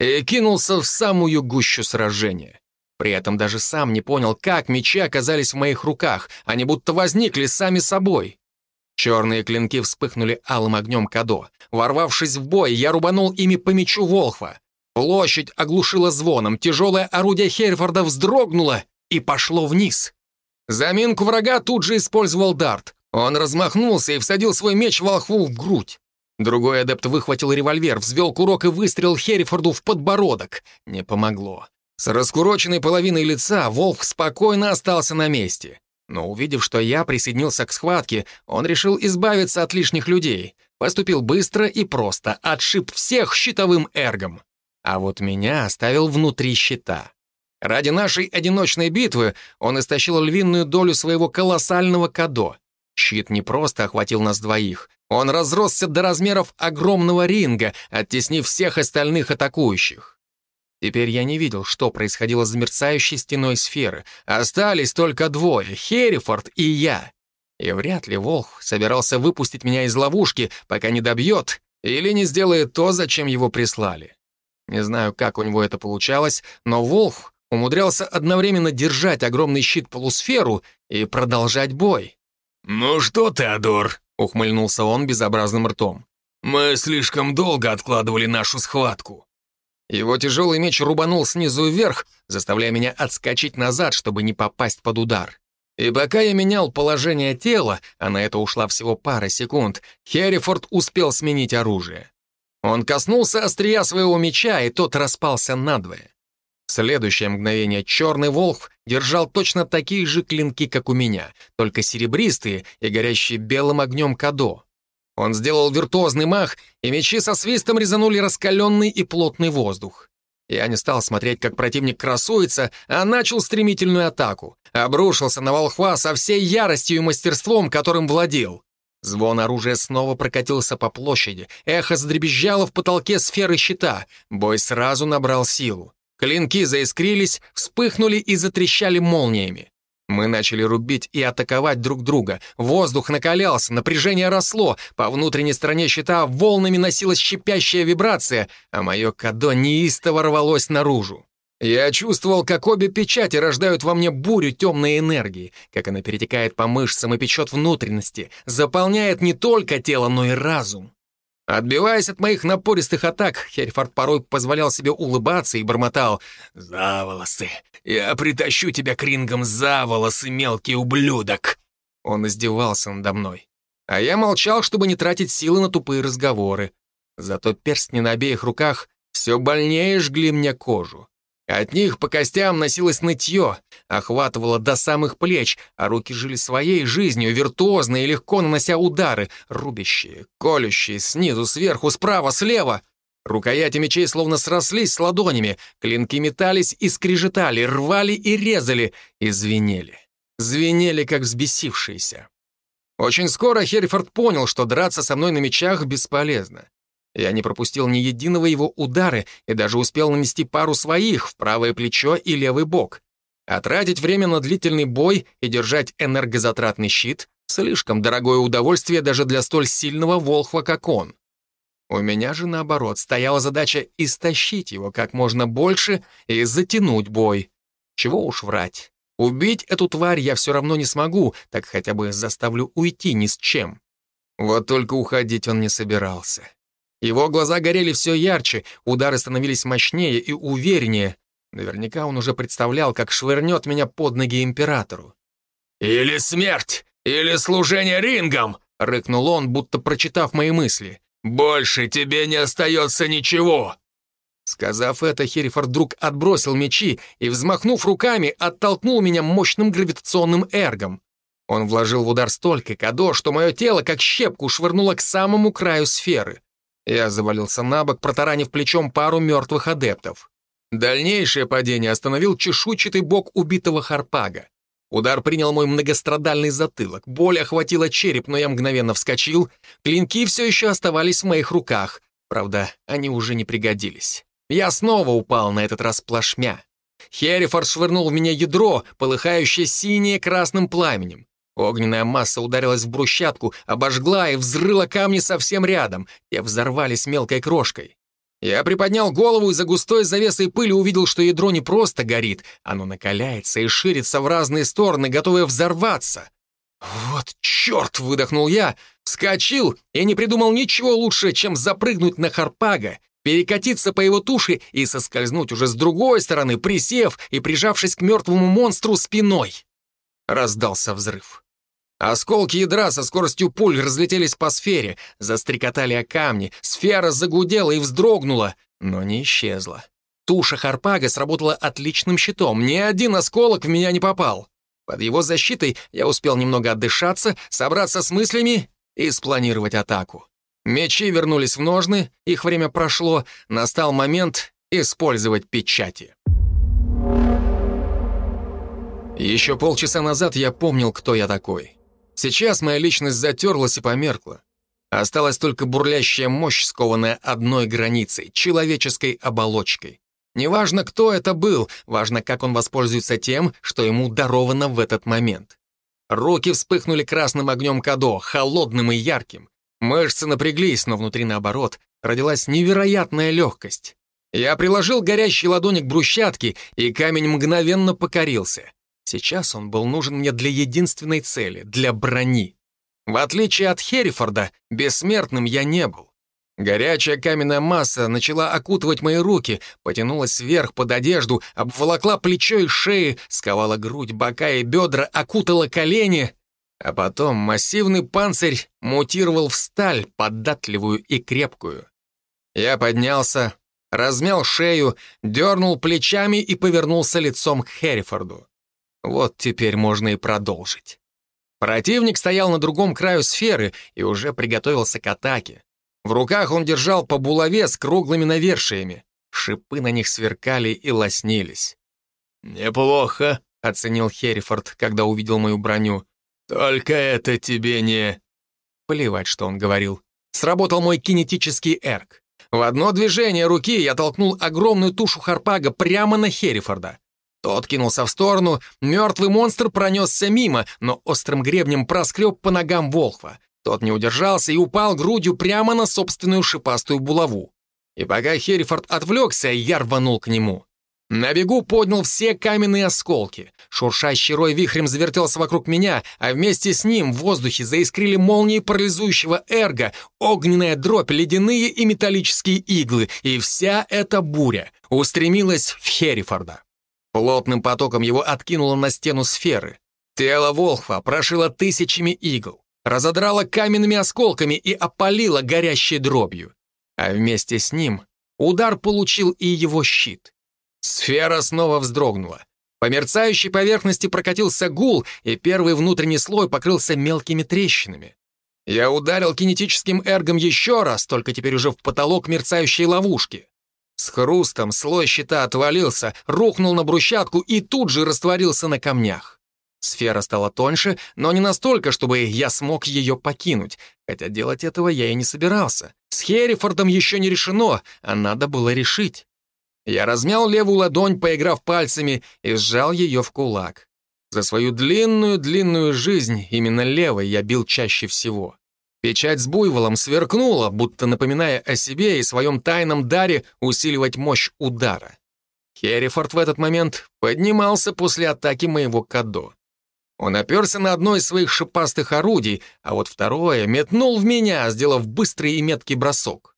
и кинулся в самую гущу сражения. При этом даже сам не понял, как мечи оказались в моих руках, они будто возникли сами собой. Черные клинки вспыхнули алым огнем Кадо. Ворвавшись в бой, я рубанул ими по мечу Волхва. Площадь оглушила звоном, тяжелое орудие Херфорда вздрогнуло и пошло вниз. Заминку врага тут же использовал Дарт. Он размахнулся и всадил свой меч Волхву в грудь. Другой адепт выхватил револьвер, взвел курок и выстрелил Херрифорду в подбородок. Не помогло. С раскуроченной половиной лица Волк спокойно остался на месте. Но увидев, что я присоединился к схватке, он решил избавиться от лишних людей. Поступил быстро и просто, отшиб всех щитовым эргом. А вот меня оставил внутри щита. Ради нашей одиночной битвы он истощил львиную долю своего колоссального кадо. Щит не просто охватил нас двоих. Он разросся до размеров огромного ринга, оттеснив всех остальных атакующих. Теперь я не видел, что происходило за мерцающей стеной сферы. Остались только двое — Херрифорд и я. И вряд ли Волх собирался выпустить меня из ловушки, пока не добьет или не сделает то, зачем его прислали. Не знаю, как у него это получалось, но Волх умудрялся одновременно держать огромный щит-полусферу и продолжать бой. «Ну что, Теодор?» — ухмыльнулся он безобразным ртом. «Мы слишком долго откладывали нашу схватку. Его тяжелый меч рубанул снизу вверх, заставляя меня отскочить назад, чтобы не попасть под удар. И пока я менял положение тела, а на это ушла всего пара секунд, Херрифорд успел сменить оружие. Он коснулся острия своего меча, и тот распался надвое. Следующее мгновение черный волк держал точно такие же клинки, как у меня, только серебристые и горящие белым огнем кадо. Он сделал виртуозный мах, и мечи со свистом резанули раскаленный и плотный воздух. Я не стал смотреть, как противник красуется, а начал стремительную атаку. Обрушился на волхва со всей яростью и мастерством, которым владел. Звон оружия снова прокатился по площади, эхо задребезжало в потолке сферы щита. Бой сразу набрал силу. Клинки заискрились, вспыхнули и затрещали молниями. Мы начали рубить и атаковать друг друга. Воздух накалялся, напряжение росло. По внутренней стороне щита волнами носилась щипящая вибрация, а мое кадо неистово рвалось наружу. Я чувствовал, как обе печати рождают во мне бурю темной энергии, как она перетекает по мышцам и печет внутренности, заполняет не только тело, но и разум. Отбиваясь от моих напористых атак, Херфорд порой позволял себе улыбаться и бормотал «За волосы! Я притащу тебя к рингам за волосы, мелкий ублюдок!» Он издевался надо мной. А я молчал, чтобы не тратить силы на тупые разговоры. Зато перстни на обеих руках все больнее жгли мне кожу. От них по костям носилось нытье, охватывало до самых плеч, а руки жили своей жизнью, виртуозно и легко нанося удары, рубящие, колющие, снизу, сверху, справа, слева. Рукояти мечей словно срослись с ладонями, клинки метались и скрежетали, рвали и резали, и звенели. Звенели, как взбесившиеся. Очень скоро Херрифорд понял, что драться со мной на мечах бесполезно. Я не пропустил ни единого его удара и даже успел нанести пару своих в правое плечо и левый бок. А тратить время на длительный бой и держать энергозатратный щит — слишком дорогое удовольствие даже для столь сильного волхва, как он. У меня же, наоборот, стояла задача истощить его как можно больше и затянуть бой. Чего уж врать. Убить эту тварь я все равно не смогу, так хотя бы заставлю уйти ни с чем. Вот только уходить он не собирался. Его глаза горели все ярче, удары становились мощнее и увереннее. Наверняка он уже представлял, как швырнет меня под ноги императору. «Или смерть, или служение рингам!» — рыкнул он, будто прочитав мои мысли. «Больше тебе не остается ничего!» Сказав это, Херифор вдруг отбросил мечи и, взмахнув руками, оттолкнул меня мощным гравитационным эргом. Он вложил в удар столько кадо, что мое тело, как щепку, швырнуло к самому краю сферы. Я завалился на бок, протаранив плечом пару мертвых адептов. Дальнейшее падение остановил чешуйчатый бок убитого Харпага. Удар принял мой многострадальный затылок, боль охватила череп, но я мгновенно вскочил. Клинки все еще оставались в моих руках. Правда, они уже не пригодились. Я снова упал, на этот раз плашмя. Херрифорд швырнул в меня ядро, полыхающее синее красным пламенем. Огненная масса ударилась в брусчатку, обожгла и взрыла камни совсем рядом. Те взорвались мелкой крошкой. Я приподнял голову и за густой завесой пыли увидел, что ядро не просто горит, оно накаляется и ширится в разные стороны, готовое взорваться. «Вот черт!» — выдохнул я, вскочил и не придумал ничего лучше, чем запрыгнуть на Харпага, перекатиться по его туше и соскользнуть уже с другой стороны, присев и прижавшись к мертвому монстру спиной. Раздался взрыв. Осколки ядра со скоростью пуль разлетелись по сфере, застрекотали о камни, сфера загудела и вздрогнула, но не исчезла. Туша Харпага сработала отличным щитом, ни один осколок в меня не попал. Под его защитой я успел немного отдышаться, собраться с мыслями и спланировать атаку. Мечи вернулись в ножны, их время прошло, настал момент использовать печати. Еще полчаса назад я помнил, кто я такой. Сейчас моя личность затерлась и померкла. Осталась только бурлящая мощь, скованная одной границей — человеческой оболочкой. Неважно, кто это был, важно, как он воспользуется тем, что ему даровано в этот момент. Руки вспыхнули красным огнем кадо, холодным и ярким. Мышцы напряглись, но внутри, наоборот, родилась невероятная легкость. Я приложил горящие ладони к брусчатке, и камень мгновенно покорился. Сейчас он был нужен мне для единственной цели — для брони. В отличие от Херрифорда, бессмертным я не был. Горячая каменная масса начала окутывать мои руки, потянулась вверх под одежду, обволокла плечо и шеи, сковала грудь, бока и бедра, окутала колени, а потом массивный панцирь мутировал в сталь, податливую и крепкую. Я поднялся, размял шею, дернул плечами и повернулся лицом к Херрифорду. Вот теперь можно и продолжить. Противник стоял на другом краю сферы и уже приготовился к атаке. В руках он держал по булаве с круглыми навершиями. Шипы на них сверкали и лоснились. «Неплохо», — оценил Херрифорд, когда увидел мою броню. «Только это тебе не...» Плевать, что он говорил. Сработал мой кинетический эрк. В одно движение руки я толкнул огромную тушу Харпага прямо на Херрифорда. Тот кинулся в сторону, мертвый монстр пронесся мимо, но острым гребнем проскреб по ногам Волхва. Тот не удержался и упал грудью прямо на собственную шипастую булаву. И пока Херрифорд отвлекся, я рванул к нему. На бегу поднял все каменные осколки. Шуршащий рой вихрем завертелся вокруг меня, а вместе с ним в воздухе заискрили молнии парализующего эрга, огненная дробь, ледяные и металлические иглы, и вся эта буря устремилась в Херрифорда. Плотным потоком его откинуло на стену сферы. Тело Волхва прошило тысячами игл, разодрало каменными осколками и опалило горящей дробью. А вместе с ним удар получил и его щит. Сфера снова вздрогнула. По мерцающей поверхности прокатился гул, и первый внутренний слой покрылся мелкими трещинами. Я ударил кинетическим эргом еще раз, только теперь уже в потолок мерцающей ловушки. С хрустом слой щита отвалился, рухнул на брусчатку и тут же растворился на камнях. Сфера стала тоньше, но не настолько, чтобы я смог ее покинуть, хотя делать этого я и не собирался. С Херрифордом еще не решено, а надо было решить. Я размял левую ладонь, поиграв пальцами, и сжал ее в кулак. За свою длинную-длинную жизнь именно левой я бил чаще всего. Печать с буйволом сверкнула, будто напоминая о себе и своем тайном даре усиливать мощь удара. Херрифорд в этот момент поднимался после атаки моего Кадо. Он оперся на одно из своих шипастых орудий, а вот второе метнул в меня, сделав быстрый и меткий бросок.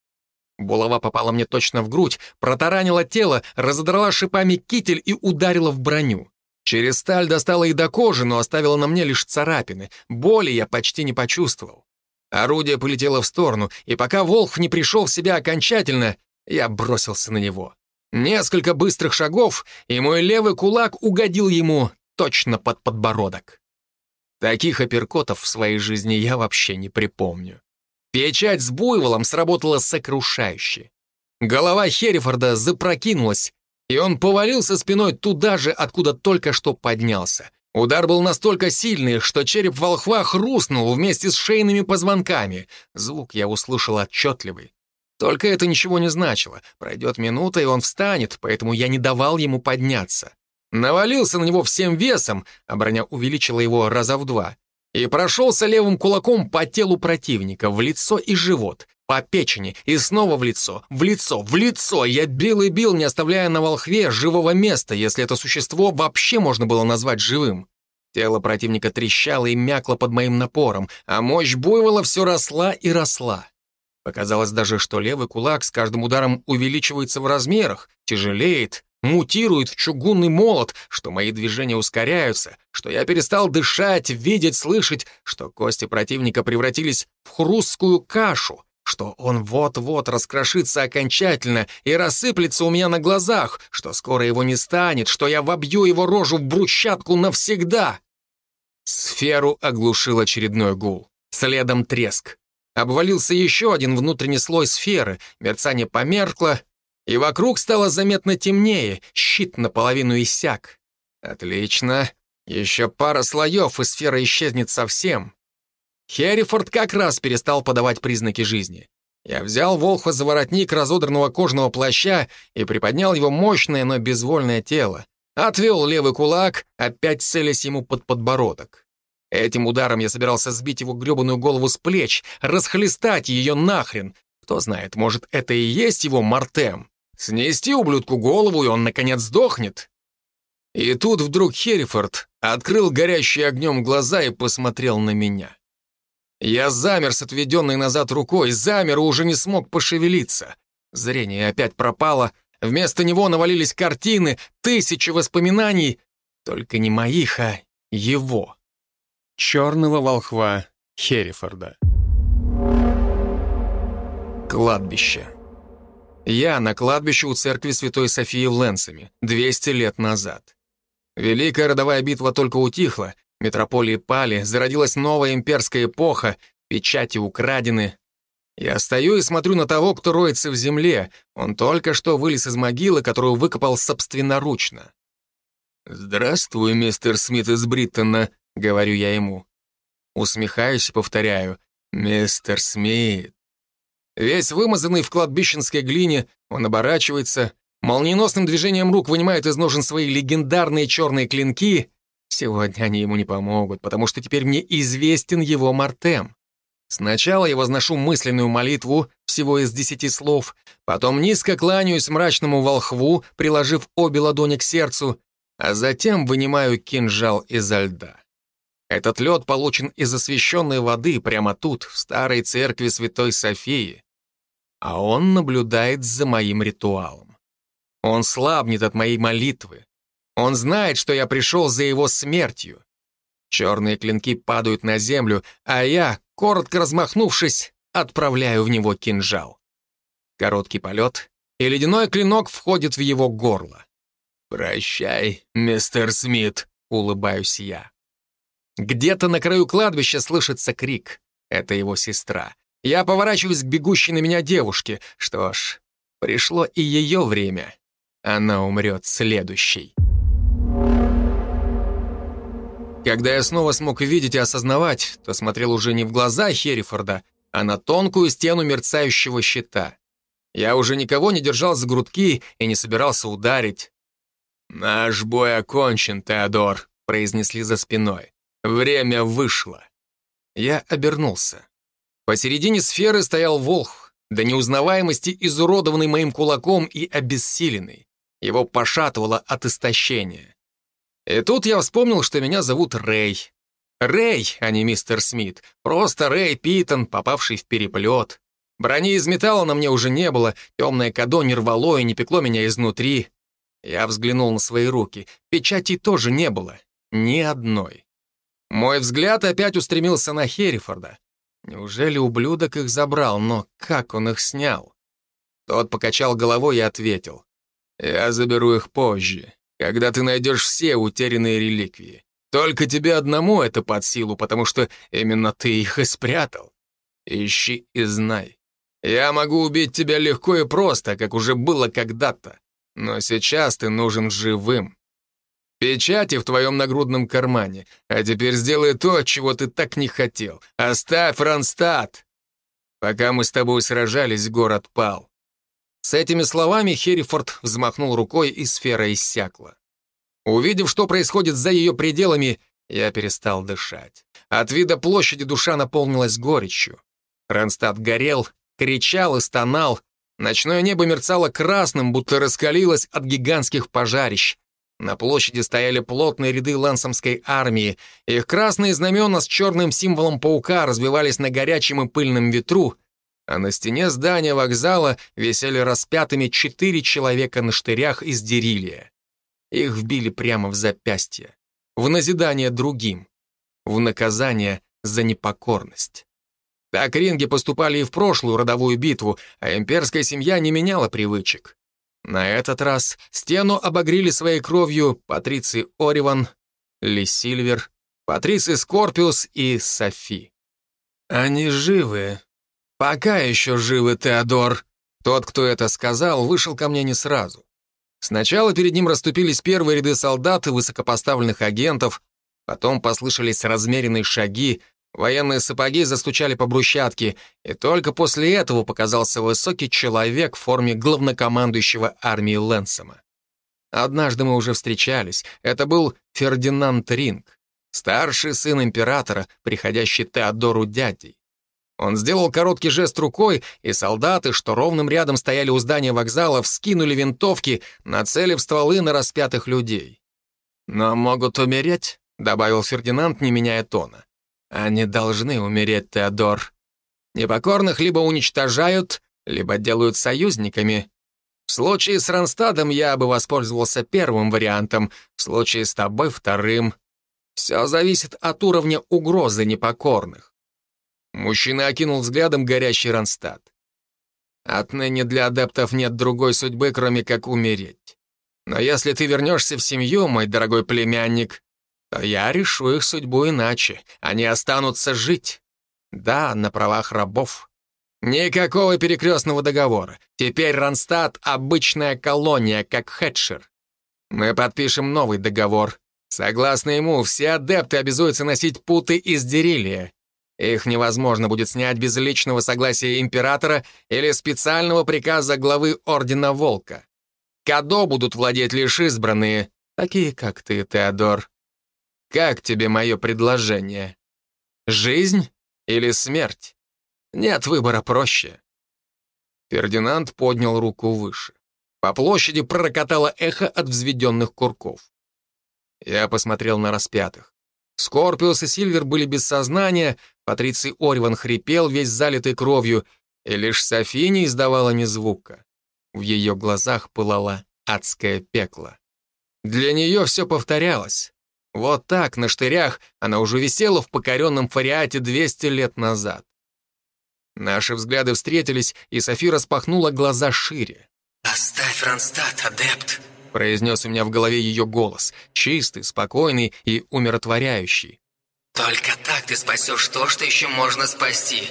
Булава попала мне точно в грудь, протаранила тело, разодрала шипами китель и ударила в броню. Через сталь достала и до кожи, но оставила на мне лишь царапины. Боли я почти не почувствовал. Орудие полетело в сторону, и пока Волх не пришел в себя окончательно, я бросился на него. Несколько быстрых шагов, и мой левый кулак угодил ему точно под подбородок. Таких апперкотов в своей жизни я вообще не припомню. Печать с буйволом сработала сокрушающе. Голова Херрифорда запрокинулась, и он повалился спиной туда же, откуда только что поднялся. Удар был настолько сильный, что череп волхва хрустнул вместе с шейными позвонками. Звук я услышал отчетливый. Только это ничего не значило. Пройдет минута, и он встанет, поэтому я не давал ему подняться. Навалился на него всем весом, а броня увеличила его раза в два. и прошелся левым кулаком по телу противника, в лицо и живот, по печени, и снова в лицо, в лицо, в лицо. Я бил и бил, не оставляя на волхве живого места, если это существо вообще можно было назвать живым. Тело противника трещало и мякло под моим напором, а мощь буйвола все росла и росла. Показалось даже, что левый кулак с каждым ударом увеличивается в размерах, тяжелеет, мутирует в чугунный молот, что мои движения ускоряются, что я перестал дышать, видеть, слышать, что кости противника превратились в хрусткую кашу, что он вот-вот раскрошится окончательно и рассыплется у меня на глазах, что скоро его не станет, что я вобью его рожу в брусчатку навсегда. Сферу оглушил очередной гул. Следом треск. Обвалился еще один внутренний слой сферы, мерцание померкло, и вокруг стало заметно темнее, щит наполовину иссяк. Отлично. Еще пара слоев, и сфера исчезнет совсем. Херрифорд как раз перестал подавать признаки жизни. Я взял Волха за воротник разодранного кожаного плаща и приподнял его мощное, но безвольное тело. Отвел левый кулак, опять целясь ему под подбородок. Этим ударом я собирался сбить его гребаную голову с плеч, расхлестать ее нахрен. Кто знает, может, это и есть его мартем. Снести ублюдку голову, и он, наконец, сдохнет. И тут вдруг Херрифорд открыл горящие огнем глаза и посмотрел на меня. Я замер с отведенной назад рукой, замер и уже не смог пошевелиться. Зрение опять пропало, вместо него навалились картины, тысячи воспоминаний, только не моих, а его. Черного волхва Херрифорда. Кладбище. Я на кладбище у церкви Святой Софии в Ленсами, 200 лет назад. Великая родовая битва только утихла, метрополии пали, зародилась новая имперская эпоха, печати украдены. Я стою и смотрю на того, кто роется в земле. Он только что вылез из могилы, которую выкопал собственноручно. «Здравствуй, мистер Смит из Бриттона», — говорю я ему. Усмехаюсь и повторяю. «Мистер Смит». Весь вымазанный в кладбищенской глине, он оборачивается, молниеносным движением рук вынимает из ножен свои легендарные черные клинки. Сегодня они ему не помогут, потому что теперь мне известен его Мартем. Сначала я возношу мысленную молитву, всего из десяти слов, потом низко кланяюсь мрачному волхву, приложив обе ладони к сердцу, а затем вынимаю кинжал изо льда. Этот лед получен из освященной воды прямо тут, в старой церкви Святой Софии. А он наблюдает за моим ритуалом. Он слабнет от моей молитвы. Он знает, что я пришел за его смертью. Черные клинки падают на землю, а я, коротко размахнувшись, отправляю в него кинжал. Короткий полет, и ледяной клинок входит в его горло. «Прощай, мистер Смит», — улыбаюсь я. Где-то на краю кладбища слышится крик. Это его сестра. Я поворачиваюсь к бегущей на меня девушке. Что ж, пришло и ее время. Она умрет следующей. Когда я снова смог видеть и осознавать, то смотрел уже не в глаза Херрифорда, а на тонкую стену мерцающего щита. Я уже никого не держал за грудки и не собирался ударить. «Наш бой окончен, Теодор», — произнесли за спиной. Время вышло. Я обернулся. Посередине сферы стоял волх, до неузнаваемости изуродованный моим кулаком и обессиленный. Его пошатывало от истощения. И тут я вспомнил, что меня зовут Рэй. Рэй, а не мистер Смит. Просто Рэй Питон, попавший в переплет. Брони из металла на мне уже не было, темное кадо не рвало и не пекло меня изнутри. Я взглянул на свои руки. Печати тоже не было. Ни одной. Мой взгляд опять устремился на Херрифорда. Неужели ублюдок их забрал, но как он их снял? Тот покачал головой и ответил. «Я заберу их позже, когда ты найдешь все утерянные реликвии. Только тебе одному это под силу, потому что именно ты их и спрятал. Ищи и знай. Я могу убить тебя легко и просто, как уже было когда-то, но сейчас ты нужен живым. Печати в твоем нагрудном кармане. А теперь сделай то, чего ты так не хотел. Оставь Ронстадт. Пока мы с тобой сражались, город пал. С этими словами Херрифорд взмахнул рукой, и сфера иссякла. Увидев, что происходит за ее пределами, я перестал дышать. От вида площади душа наполнилась горечью. Ранстад горел, кричал и стонал. Ночное небо мерцало красным, будто раскалилось от гигантских пожарищ. На площади стояли плотные ряды лансомской армии. Их красные знамена с черным символом паука развивались на горячем и пыльном ветру, а на стене здания вокзала висели распятыми четыре человека на штырях из дерилия. Их вбили прямо в запястье, в назидание другим, в наказание за непокорность. Так ринги поступали и в прошлую родовую битву, а имперская семья не меняла привычек. На этот раз стену обогрели своей кровью Патриций Ориван, Ли Сильвер, Патриций Скорпиус и Софи. Они живы. Пока еще живы, Теодор. Тот, кто это сказал, вышел ко мне не сразу. Сначала перед ним расступились первые ряды солдат и высокопоставленных агентов, потом послышались размеренные шаги, Военные сапоги застучали по брусчатке, и только после этого показался высокий человек в форме главнокомандующего армии Лэнсома. Однажды мы уже встречались. Это был Фердинанд Ринг, старший сын императора, приходящий Теодору дядей. Он сделал короткий жест рукой, и солдаты, что ровным рядом стояли у здания вокзала, вскинули винтовки, нацелив стволы на распятых людей. «Но могут умереть», — добавил Фердинанд, не меняя тона. Они должны умереть, Теодор. Непокорных либо уничтожают, либо делают союзниками. В случае с Ранстадом я бы воспользовался первым вариантом, в случае с тобой — вторым. Все зависит от уровня угрозы непокорных. Мужчина окинул взглядом горящий Ранстад. Отныне для адептов нет другой судьбы, кроме как умереть. Но если ты вернешься в семью, мой дорогой племянник, то я решу их судьбу иначе. Они останутся жить. Да, на правах рабов. Никакого перекрестного договора. Теперь Ронстадт — обычная колония, как Хэтшир. Мы подпишем новый договор. Согласно ему, все адепты обязуются носить путы из дерилия. Их невозможно будет снять без личного согласия императора или специального приказа главы Ордена Волка. Кадо будут владеть лишь избранные, такие как ты, Теодор. Как тебе мое предложение? Жизнь или смерть? Нет выбора проще. Фердинанд поднял руку выше. По площади пророкотало эхо от взведенных курков. Я посмотрел на распятых. Скорпиус и Сильвер были без сознания, Патриций Ориван хрипел, весь залитый кровью, и лишь Софи не издавала ни звука. В ее глазах пылало адское пекло. Для нее все повторялось. Вот так, на штырях, она уже висела в покоренном фариате 200 лет назад. Наши взгляды встретились, и Софи распахнула глаза шире. «Оставь Ронстадт, адепт!» произнес у меня в голове ее голос, чистый, спокойный и умиротворяющий. «Только так ты спасешь то, что еще можно спасти.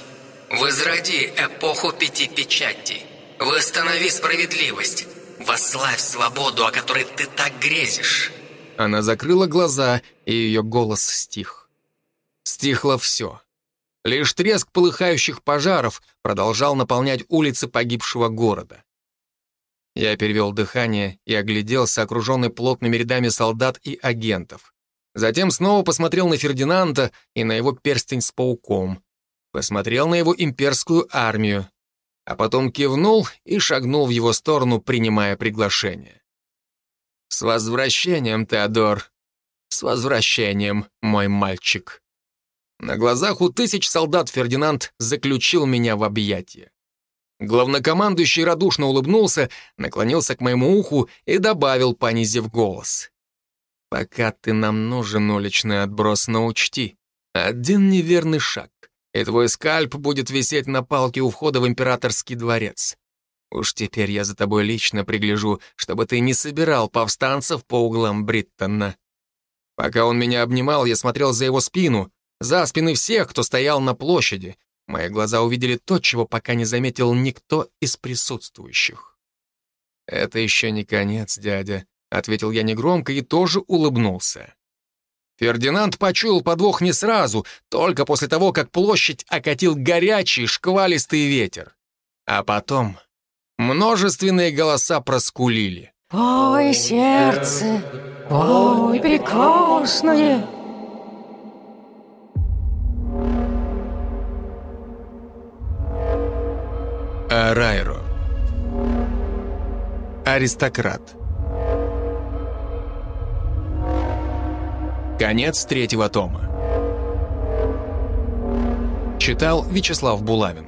Возроди эпоху пяти печатей. Восстанови справедливость. Восславь свободу, о которой ты так грезишь». Она закрыла глаза, и ее голос стих. Стихло все. Лишь треск полыхающих пожаров продолжал наполнять улицы погибшего города. Я перевел дыхание и огляделся, окруженный плотными рядами солдат и агентов. Затем снова посмотрел на Фердинанда и на его перстень с пауком. Посмотрел на его имперскую армию. А потом кивнул и шагнул в его сторону, принимая приглашение. «С возвращением, Теодор! С возвращением, мой мальчик!» На глазах у тысяч солдат Фердинанд заключил меня в объятия. Главнокомандующий радушно улыбнулся, наклонился к моему уху и добавил, понизив голос. «Пока ты нам нужен, уличный отброс, но учти, один неверный шаг, и твой скальп будет висеть на палке у входа в императорский дворец. Уж теперь я за тобой лично пригляжу, чтобы ты не собирал повстанцев по углам Бриттона. Пока он меня обнимал, я смотрел за его спину, за спины всех, кто стоял на площади. Мои глаза увидели то, чего пока не заметил никто из присутствующих. «Это еще не конец, дядя», — ответил я негромко и тоже улыбнулся. Фердинанд почуял подвох не сразу, только после того, как площадь окатил горячий шквалистый ветер. А потом множественные голоса проскулили. «Ой, сердце! Ой, прекрасное!» Арайро Аристократ Конец третьего тома. Читал Вячеслав Булавин.